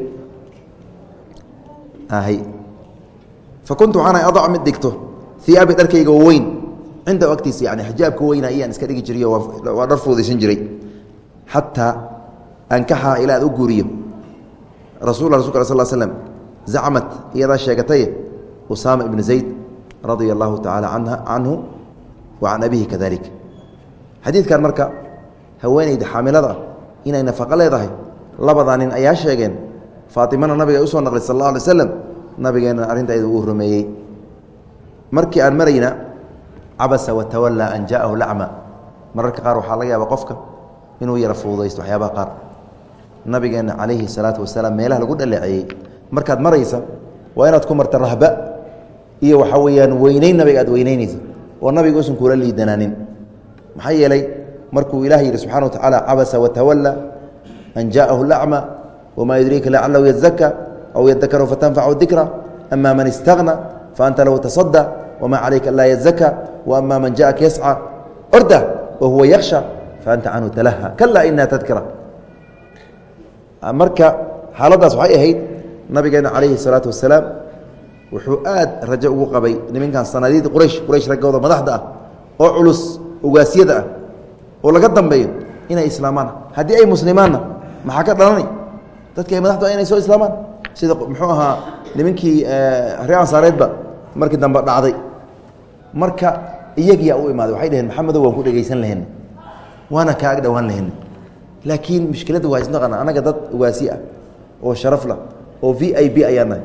fa kuntu waxaan adacu mid dhigto iyaabii dharkayga weyn cindahu agtiisa yani xijaabka weyna ayaan iska dhigi jiriyo waa dhar fuudaysan jiray xataa ankaxaa ilaa ad u guuriyo rasul rasulka sal slm zacmat iyadaa sheegataye usaama ibnu zayd radia allahu tacaala canhu wa can abihi kadalik xadiidkan marka haweeneyda xaamilada inay nafaqo leedahay labadaa nin ayaa sheegeen faatimana nabiga u soo naqlay sal alla alay slam nabigeenna arrintaeda uu rumeeyey markii aan marayna cabasa watawallaa an jaa'ahu lacma mararka qaar waxaa laga yaaba qofka inuu yara fuudaysto waxyaabaha qaar nabigeenna calayhi salaatu wasalaam meelaha lagu dhaleeceeyey markaad maraysa waa inaad ku marta rahba iyo waxaa weyaan weyneyn nabiga aad weyneynaysa oo nabiga usan kuula liidanaanin. Maxaa yeelay markuu ilaah yidhi subxana wa tacaala cabasa watawalla an jaa'ahu اlacma wamaa yudriika lacalahu yazaka aw yadakaru fatanfacu dikra ama man istagna faanta lahu tasada wamaa calayka anlaa yazaka waama man jaءaka yasca orda wahuwa yaksha faanta canhu talaha. Kalaa inaha tadkira marka xaaladaas waxay ahayd nabigeena calayhi الsalaatu wasalaam wuxuu aad rajo ugu qabay nimankan sanadiida quraysh quraysh raggooda madaxda ah oo culus ogaasyada ah oo laga dambeeyo inay islaamaan. Haddii ay muslimaanna maxaa ka dhalanay dadki ay madaxdu inay soo islaamaan? Sida muxuu ahaa nimankii reer ansaareedba markii dambe dhacday. Marka iyagiyaa u imaaday waxay dhaheen maxamedow waan ku dhegaysan lahen waana kaa ag dhowaan lahen laakiin mushkiladda waa isnaqana annaga dad ogaasi ah oo sharaf lah oo v i b ayaan nahay.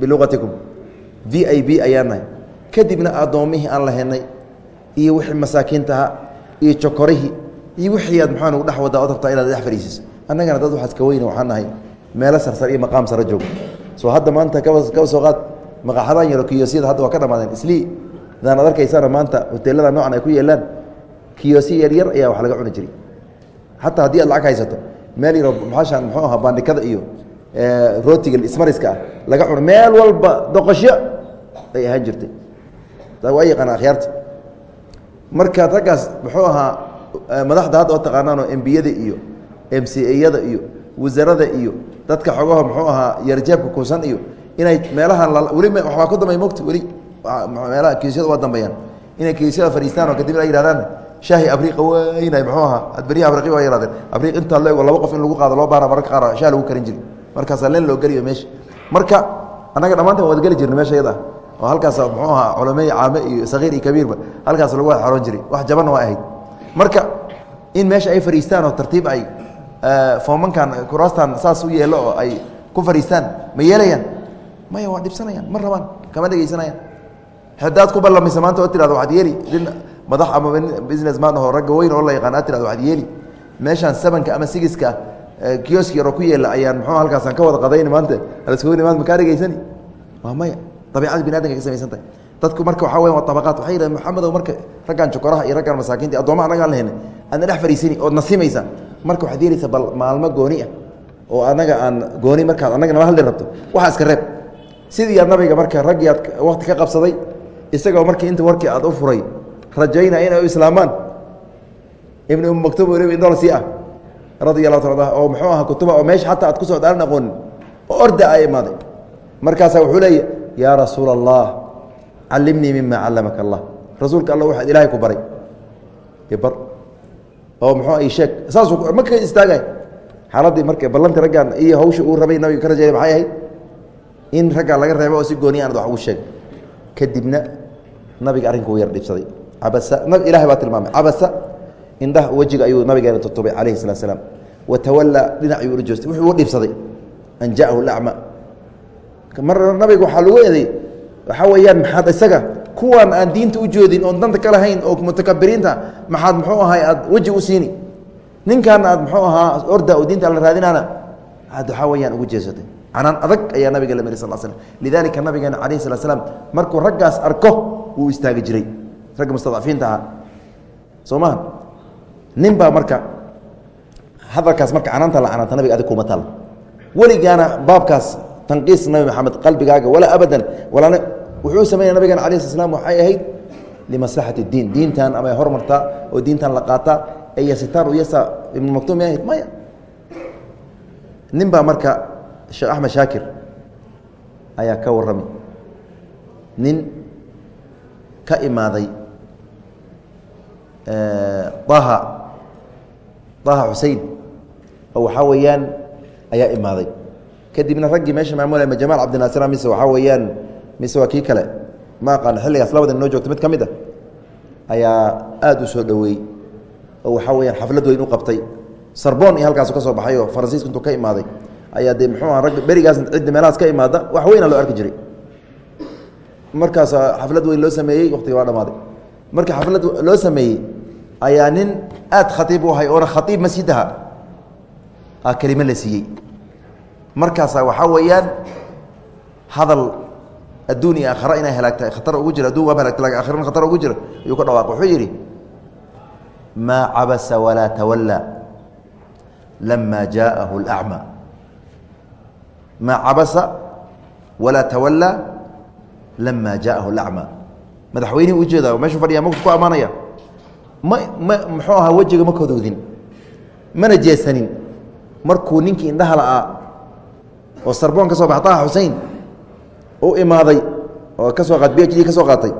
Biluqatikum v i b ayaan nahay. Kadibna addoommihii aan la henay iyo wixii masaakiintaha iyo jokorihii iyo wixii aad maxaa nugu dhex wadaa od rabtaa inaad dhex fadhiisiso annagana dad waxaas ka weyne waxaan nahay meelo sarsar iyo maqaam sare joog. Soo hadda maanta kaba soo qaad maqaaxadaan yaro kiyosyada hadda waa ka dhamaadeen. Islii adaan ad arkaysana maanta hoteelada noocan ay ku yeelaan kiyosyo yaryar ayaa wax laga cuni jiray. Xataa haddii aad lacag haysato meel yaro maxaashaan muxuu ahaa baandhikada iyo rootiga ismariska ah laga cuno meel walba doqosho ay ahaan jirtay. Waa yaqaana akhyaarta. Marka raggaas muxuu ahaa madaxda hadda oo taqaanaanoo embiyada iyo m c eyada iyo wasarada iyo dadka xogaho muxuu ahaa yarjeebka kuusan iyo inay meelaha weli waxbaa ku dambay mogta weli meelaha kiisyada waa dambeeyaan. Inay kiisyada fadhiistaan oo kadib ay yihahdaan shaahi abriiqa weynay muxuu ahaa. Adberiya abriiqi waa yaraadeen abriiq intaa leego laba qof in lagu qaado loo baana mararka qaar shaah lagu karin jiri markaasaa leen loo geliyo meesha marka annaga dhammaantan wada geli jirna meesha yada. Oo halkaas muxuu ahaa culamey caame iyo sakiir iyo kabiirba. Halkaas lagu wada xaroon jiray. Wax jabanna waa ahayd. Marka in meesha ay fariistaan oo tartiib ay foomankan kuraastan saas u yeelo oo ay ku fariistaan ma yeelayaan? Maya waa dhibsanayaan ma rabaan kama dhegeysanayaan haddaad ku ballamaysa maanta oo tirado waxaad yeeli. Nin madax ama business man oo ragga weyn oo la yaqaan aad tirado waxaad yeeli. Meeshaan sabanka ama sigiska kioski yaroo ku yeela ayaan muxuu halkaasaan ka wada qadayni maanta? Alaskogni maanta makaa dhegeysani waa maya. Dabiicada bini adamka ka samaysan tahay. Dadku marka waxaa weya waa tabaqaad. Waxay yidhahen maxamedow marka raggan jokoraha iyo raggan masaakiinta addoommaha anagaan lahayn aadna dhex fariisani ood nasimaysa marka waxaad yeelaysaa bal maalmo gooni ah oo anaga aan gooni markaad annaga nala hadli rabto waxaa iska reeb. Sidii aad nabiga marka raggii aad wakti ka qabsaday isagoo markii inta warkii aad u furay rajaynaya inay u islaamaan. Ibn um maktuub indhool sii ah radia allahu taala oo muxuu aha kutuba oo meesha xataa aad ku soo dhaalan aqoonin oo orda a imaaday. Markaasaa wuxuu leeya yaa rasuula allah callimnii mima callamaka allah. Rasuulka alla waxaad ilaahay ku baray. Ibar oo muxuu ay sheeg. Saasuu maka istaagay xaaladdii marka ballanti raggan iyo hawsha uu rabay nabiga ka rajayay maxay ahayd? In raggaa laga reebo oo si gooniya aanad wax ugu sheeg. Kadibna nabiga arrinka u yar dhibsaday. Cabasa ilahay baa tilmaamay cabasa indhaha wejiga ayuu nabigeena tutubay calayhi salaa slaam watawallaa dhinac ayuu ula wuxuu u dhibsaday. An jaahu lacma mar nabiga waxaa lagu eeday waxaa weeyaan maxaad isaga kuwan aan diinta u joodin oon danta ka lahayn oo mutakabiriinta maxaad muxuu ahay aad weji u siini? Ninkaana aad muxuu ahaa orda oo diinta alla raadinaana? Aad waxaa weyaan ugu jeesatay. Canaan adag ayaa nabiga la mari sal slm lidalika nabigeena calayhi slat slam markuu raggaas arko wuu istaagi jiray. Ragga mustadcafiinta ahaa. Soo maha nin baa marka hadalkaas marka canaanta la canaanta nabiga adig kuma taal. Weligaana baabkaas tanqiis nabi maxamed qalbigaaga walaa abadan walaa wuxuu sameynaya nabigeena alayh slat slam waxay ahayd limaslaxati اdiin diintan ama hormartaa oo diintan la qaataa u yasa ibnu maktuum ahayd maya. Nin baa marka sheekh axmed shaakir ayaa ka warrami nin ka imaaday aha daha xusein oo waxaa weeyaan ayaa imaaday kadibna raggii meesha maamulaya ma jamaal cabdinaasir mise waxaa weeyaan mise waa kii kale ma aqaana xilligaas labada noo joogto mid ka mid a ayaa aada u soo dhoweey oo waxaa weyaan xaflad weyn u qabtay sarbon iyo halkaasu ka soo baxay oo faransiisku intuu ka imaaday ayaa dee muxuu aha rag berigaas cidda meelahaas ka imaada wax weyna loo arki jiray markaas ayaa nin aad khaiib u ahay oona khaiib masjidaha a kelimo la siiyey. Markaasaa waxaa weeyaan hadal adduun iyo aakhira inay halaagta khatar ugu jiro adduun waa halagta laakiin akhirana khatar ugu jiro ayuu ka dhawaaqay. Wuxuu yidhi maa cabasa walaa tawallaa lama jaa'ahu اlacma maa cabasa walaa tawallaa lama jaa'ahu اlacma madaxweynihi ujeeda meeshuu fadhiya mugta ku ammaanaya ma ma muxuu ahaa wejiga ma kodoodin mana jeesanin. Markuu ninkii indhaha la'aa oo sarboon ka soo baxa taha xusein u imaaday oo ka soo qaat b h d ka soo qaatay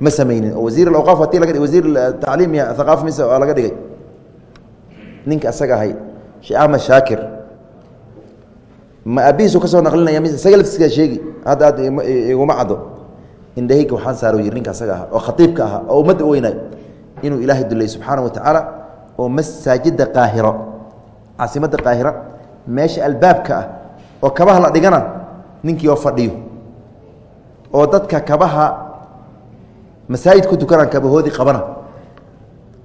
ma samaynin. Oo wasiir alawqaaf hatii laga dhig wasiir tacliim iyo thaqaafa mise waa laga dhigay. Ninka asaga ahay sheekh axmed shaakir ma aabihiisu ka soo naqlinaya mise isaga laftiska sheegi hadda aad iguma caddo. Indhahayga waxaan saaro yiri ninka asaga aha oo khatiibka ahaa oo ummadda u weynaay inuu ilaahay dulay subxaana wa tacaala oo masaajida qaahiro caasimadda qaahira meesha albaabka ah oo kabaha la dhigana ninkii oo fadhiyo. Oo dadka kabaha masaajid ku tukanaan kabahoodii qabana.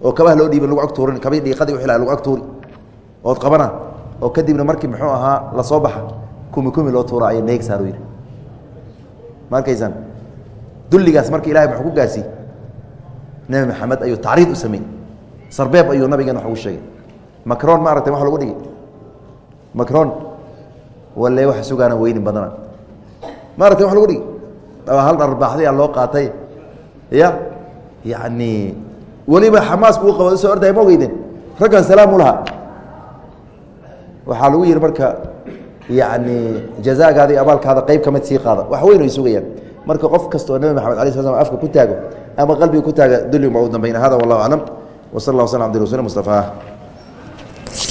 Oo kabaha loo dhiiba lagu ag tuurin kabii dhiiqadii u xilaa lagu ag tuuri ood qabana. Oo kadibna markii muxuu ahaa la soo baxa kumi kumi loo tuura aya neeg saaro yidhi. Ma arkaysaan dulligaas marka ilahay muxuu ku gaarsiiy nebi maxamed ayuu tacriid u sameeyey. Sarbeeb ayuu nabigeena wax ugu sheegay. Macron ma aragtay wax lagu dhigay. Macron walle wax sugaana weynin badana. Ma aragtay wax lagu dhigi hal dharbaaxday loo qaatay. Ya yacni weliba xamaasku u qaba soo ordaya ma ogeydeen? Raggan salaam u lahaa. Waxaa lagu yihi marka yacni jazaagaada iyo abaalkaada qeyb ka mid sii qaada. Wax weyn ay sugayaan. Marka qof kasta oo nebi maxamed alay sla slam afka ku taago ama qalbiga ku taaga dulli ma u dambayna hada wallahu aclam wsal اllah wsl abdi rasul mustafaa